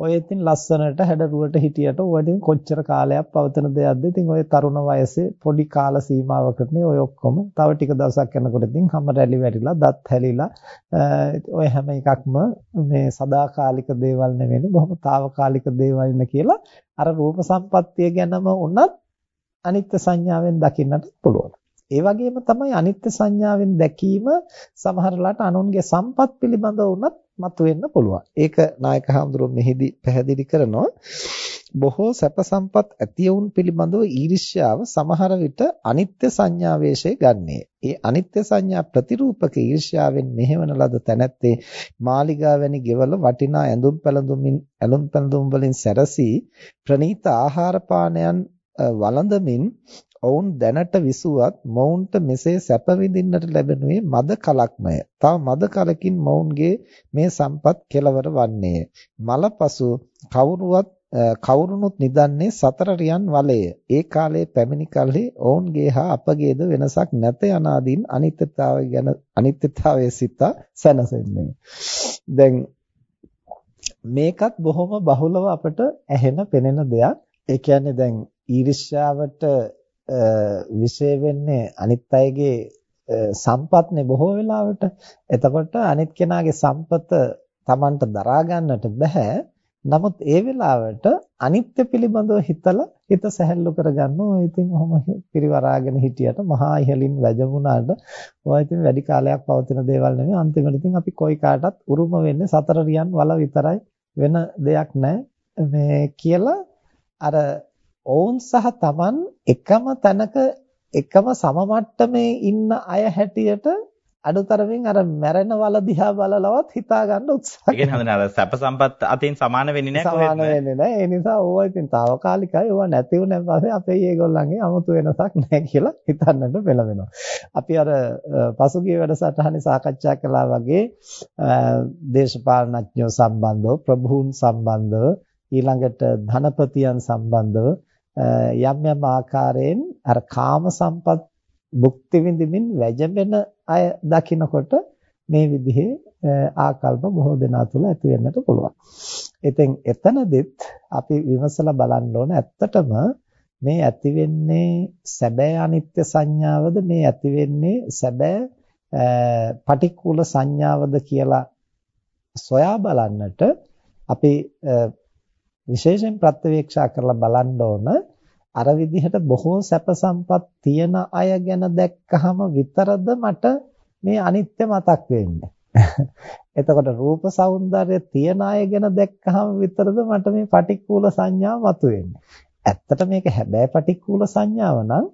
ඔය ඉතින් ලස්සනට හැඩරුවට හිටියට ඔය ඉතින් කොච්චර කාලයක් පවතන දෙයක්ද? ඉතින් ඔය තරුණ වයසේ පොඩි කාල සීමාවකටනේ ඔය ඔක්කොම තව ටික දවසක් යනකොට ඉතින් හැම රැලි වැටිලා දත් හැලිලා ඔය හැම එකක්ම මේ සදාකාලික දේවල් නෙවෙයි බොහොම తాවකාලික දේවල් නේ කියලා අර රූප සම්පත්තිය ගැනම උනත් අනිත්‍ය සංඥාවෙන් දකින්නට පුළුවන්. ඒ වගේම තමයි අනිත්‍ය සංඥාවෙන් දැකීම සමහරලාට අනුන්ගේ සම්පත් පිළිබඳව උනත් මතුවෙන්න පුළුවන්. ඒක නායක හඳුරුවෝ මෙහිදී පැහැදිලි කරනවා. බොහෝ සැප සම්පත් ඇතියවුන් පිළිබඳව ඊර්ෂ්‍යාව සමහර විට අනිත්‍ය සංඥාවේශය ගන්නේ. ඒ අනිත්‍ය සංඥා ප්‍රතිරූපක ඊර්ෂ්‍යාවෙන් මෙහෙවන ලද තැනැත්තේ මාලිගා වැනි ගෙවල වටිනා ඇඳුම් පැළඳුමින් ඇලුම් පැළඳුම් වලින් සැරසී ප්‍රනීත ආහාර පානයන් වළඳමින් ඔවුන් දැනට විසුවත් මොවුන්ට මෙසේ සැප විඳින්නට ලැබෙනුයේ මද කලක්මය. තව මද කලකින් මොවුන්ගේ මේ සම්පත් කෙලවර වන්නේය. මලපසු කවුරුවත් කවුරුනුත් නිදන්නේ සතර රියන් වලය. ඒ කාලයේ පැමිණි කලෙහි ඔවුන්ගේ හා අපගේද වෙනසක් නැත යනාදීන් අනිත්‍යතාවය ගැන අනිත්‍යතාවයේ සිත සැනසෙන්නේ. දැන් මේකත් බොහොම බහුලව අපට ඇහෙන පෙනෙන දෙයක්. ඒ කියන්නේ දැන් ඊර්ෂ්‍යාවට විශේෂ වෙන්නේ අනිත් අයගේ සම්පත්නේ බොහෝ වෙලාවට. එතකොට අනිත් කෙනාගේ සම්පත Tamanට දරා ගන්නට බෑ. නමුත් ඒ වෙලාවට අනිත්‍ය පිළිබඳව හිතලා හිත සැහැල්ලු කරගන්නවා. ඉතින් ඔහොම පිරිවරාගෙන හිටියට මහා ඉහලින් වැජමුණාට ඔය ඉතින් වැඩි කාලයක් පවතින දේවල් නෙමෙයි. අන්තිමට ඉතින් අපි කොයි කාටත් උරුම වෙන්නේ සතර රියන් වල විතරයි. වෙන දෙයක් නැහැ. මේ කියලා අර ඔවුන් සහ Taman එකම තැනක එකම සම මට්ටමේ ඉන්න අය හැටියට අඩුතරමින් අර මැරෙන වල දිහා බලලවත් හිතා ගන්න උත්සාහ කරනවා. ඒ කියන්නේ සැප සම්පත් අතින් සමාන වෙන්නේ නැහැ කොහෙත්ම. සමාන වෙන්නේ නැහැ. ඒ නිසා ඕවා ඉතින් తాවකාලිකයි. ඕවා නැති වුණාන් පස්සේ අපේ ඒගොල්ලන්ගේ 아무තු වෙනසක් නැහැ කියලා හිතන්නට පෙළවෙනවා. අපි අර පසුගිය වැඩසටහනේ සාකච්ඡා කළා වගේ දේශපාලනඥයෝ සම්බන්ධව, ප්‍රභූන් සම්බන්ධව, ඊළඟට ධනපතියන් සම්බන්ධව යම් යම් ආකාරයෙන් අර කාම සම්පත් භුක්ති විඳින්මින් වැජඹෙන අය දකිනකොට මේ විදිහේ ආකල්ප බොහෝ දෙනා තුළ ඇති වෙන්නට පුළුවන්. ඉතින් එතනදිත් අපි විමසලා බලන්න ඕන ඇත්තටම මේ ඇති වෙන්නේ සැබෑ අනිත්‍ය සංඥාවද මේ ඇති වෙන්නේ සැබෑ පටික්කුල සංඥාවද කියලා සොයා බලන්නට අපි විශේෂයෙන් ප්‍රත්‍යවේක්ෂා කරලා බලන්න ඕන අර විදිහට බොහෝ සැප සම්පත් තියෙන අය ගැන දැක්කහම විතරද මට මේ අනිත්‍ය මතක් වෙන්නේ. එතකොට රූප సౌందර්ය තියෙන අය ගැන දැක්කහම විතරද මට මේ පටික්කුල සංඥා මතුවෙන්නේ. ඇත්තට මේක හැබෑ පටික්කුල සංඥාව නම්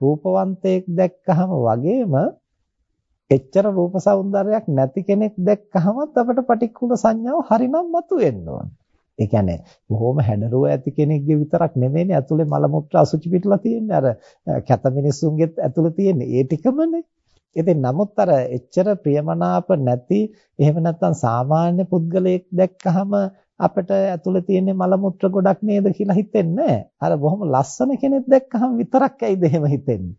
රූපවන්තයෙක් දැක්කහම වගේම එච්චර රූප సౌందර්යයක් නැති කෙනෙක් දැක්කහමත් අපට පටික්කුල සංඥාව හරිනම් මතුවෙන්න ඕනේ. ඒ කියන්නේ බොහොම හැඩරුව ඇති කෙනෙක්ගේ විතරක් නෙමෙයිනේ ඇතුලේ මල මුත්‍රා අසුචි පිටලා තියෙන්නේ. අර කැත මිනිස්සුන්ගෙත් ඇතුලේ තියෙන්නේ. ඒ ටිකමනේ. ඉතින් නමුත් අර එච්චර ප්‍රියමනාප නැති එහෙම නැත්නම් සාමාන්‍ය පුද්ගලයෙක් දැක්කහම අපිට ඇතුලේ තියෙන මල මුත්‍ර ගොඩක් නේද කියලා හිතෙන්නේ අර බොහොම ලස්සන කෙනෙක් දැක්කහම විතරක් ඇයිද එහෙම හිතෙන්නේ?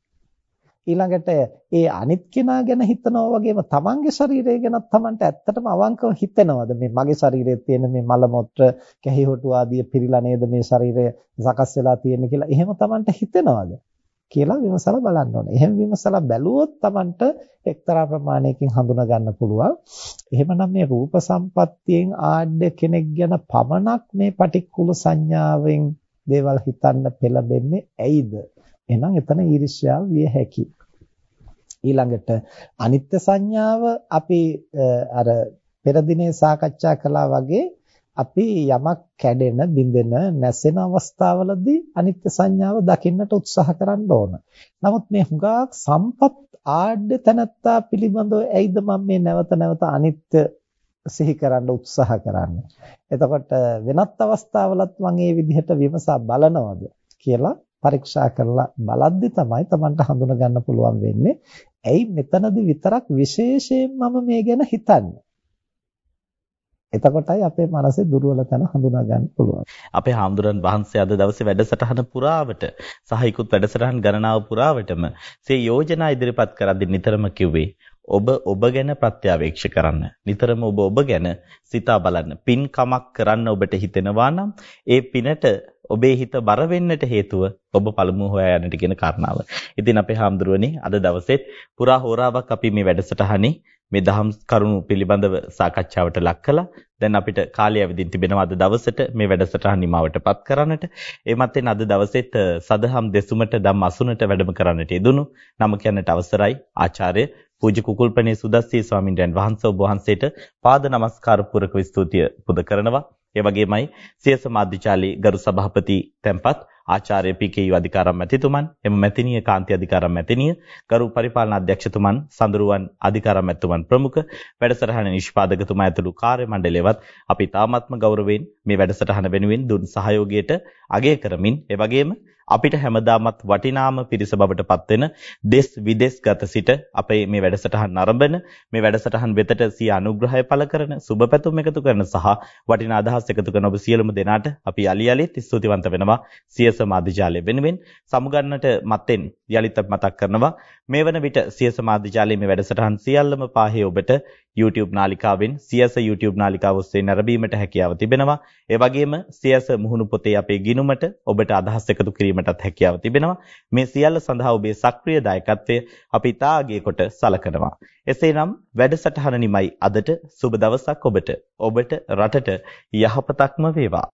ඊළඟට ඒ අනිත් කෙනා ගැන හිතනවා වගේම තමන්ගේ ශරීරය ගැනත් තමන්ට ඇත්තටම අවංකව හිතෙනවද මේ මගේ ශරීරයේ තියෙන මේ මල මුත්‍ර කැහි හොටු ආදිය පිරීලා නේද මේ ශරීරය සකස් වෙලා තියෙන්නේ කියලා එහෙම තමන්ට හිතෙනවද කියලා විමසලා බලන්න ඕනේ. එහෙම විමසලා බැලුවොත් තමන්ට එක්තරා ප්‍රමාණයකින් හඳුනා ගන්න පුළුවන්. එහෙමනම් මේ රූප සම්පත්තියෙන් ආඩ්‍ය කෙනෙක් ගැන පමණක් මේ පටික්කුල සංඥාවෙන් දේවල් හිතන්න පෙළඹෙන්නේ ඇයිද? එහෙනම් එතන ඊර්ෂ්‍යාව විය හැකියි. ඊළඟට අනිත්‍ය සංඥාව අපි අර පෙර දිනේ සාකච්ඡා කළා වගේ අපි යමක් කැඩෙන, බිඳෙන, නැසෙන අවස්ථාවලදී අනිත්‍ය සංඥාව දකින්නට උත්සාහ කරන්න ඕන. නමුත් මේ හුඟක් සම්පත් ආඩ්‍ය තනත්තා පිළිබඳව ඇයිද මම මේ නැවත නැවත අනිත්‍ය සිහි කරන්න උත්සාහ කරන්නේ. එතකොට වෙනත් අවස්ථාවලත් මම මේ විදිහට විමසා බලනවද කියලා පරීක්ෂා කරලා බලද්දි තමයි Tamanට හඳුනා ගන්න පුළුවන් වෙන්නේ. ඇයි මෙතනදී විතරක් විශේෂයෙන් මම මේ ගැන හිතන්නේ? එතකොටයි අපේ මනසේ දුර්වල තැන හඳුනා ගන්න පුළුවන්. අපේ හාමුදුරන් වහන්සේ අද දවසේ වැඩසටහන පුරාවට සහ ඉක්ුත් වැඩසටහන් ගණනාව පුරාවටම සේ යෝජනා ඉදිරිපත් කරද්දී නිතරම කිව්වේ ඔබ ඔබ ගැන ප්‍රත්‍යවේක්ෂ කරන්න. නිතරම ඔබ ඔබ ගැන සිතා බලන්න. පින්කමක් කරන්න ඔබට හිතෙනවා නම් ඒ පිනට ඔබේ හිත බර වෙන්නට හේතුව ඔබ පළමුව හොයා යන්නට කියන කාරණාව. ඉතින් අපේ හාමුදුරුවනේ අද දවසෙත් පුරා හෝරාවක් අපි මේ වැඩසටහනේ මේ දහම් කරුණු පිළිබඳව සාකච්ඡාවට ලක් කළා. දැන් අපිට කාලය අවදින් තිබෙනවා අද දවසට මේ වැඩසටහන නිමවටපත් කරන්නට. ඒ මතෙන් අද දවසෙත් සදහම් දෙසුමට ධම් අසුනට වැඩම කරන්නට යෙදුණු නම කියන්නට අවසරයි ආචාර්ය පූජ්‍ය කුකුල්පනේ සුදස්සී ස්වාමින්වයන් වහන්සේ ඔබ වහන්සේට පාද නමස්කාර පූරක ස්තුතිය පුද කරනවා. ඒ වගේමයි සියස මාධ්‍යචාලී ගරු සභාපති tempත් ආචාර්ය පී.කේ.යු අධිකාරම් මැතිතුමන් එම මැතිණිය කාන්ති අධිකාරම් මැතිණිය ගරු පරිපාලන අධ්‍යක්ෂතුමන් සඳරුවන් අධිකාරම් මැතිතුමන් ප්‍රමුඛ වැඩසටහන නිෂ්පාදකතුමා ඇතුළු කාර්ය මණ්ඩලයවත් අපි තාමත්ම ගෞරවයෙන් මේ වැඩසටහන වෙනුවෙන් දුන් සහයෝගයට අගය කරමින් ඒ වගේම අපිට හැමදාමත් වටිනාම පිරිස බවට පත්වෙන දෙස් විදෙස් ගත සිට අපේ මේ වැඩසටහන් නරඹන මේ වැඩසටහන් වෙතට සිය අනුග්‍රහය පළ කරන සුබ පැතුම් එකතු කරන සහ වටිනා අදහස් එකතු කරන ඔබ සියලුම දෙනාට අපි යලි යලිත් ස්තුතිවන්ත වෙනවා. සියස මාධ්‍යාලය වෙනුවෙන් සමුගන්නට මත්තෙන් යලිත් මතක් කරනවා මේ වන විට සියස මාධ්‍යාලයේ මේ වැඩසටහන් සියල්ලම පාහේ ඔබට YouTube නාලිකාවෙන් සියස YouTube නාලිකාව ඔස්සේ නැරඹීමට හැකියාව තිබෙනවා. ඒ වගේම සියස මුහුණු පොතේ අපේ ගිණුමට ඔබට අදහස් එකතු කිරීමටත් හැකියාව තිබෙනවා. මේ සියල්ල සඳහා ඔබේ සක්‍රීය දායකත්වය අපි තාගේ කොට සලකනවා. එසේනම් වැඩසටහන නිමයි අදට සුබ දවසක් ඔබට. ඔබට රටට යහපතක්ම වේවා.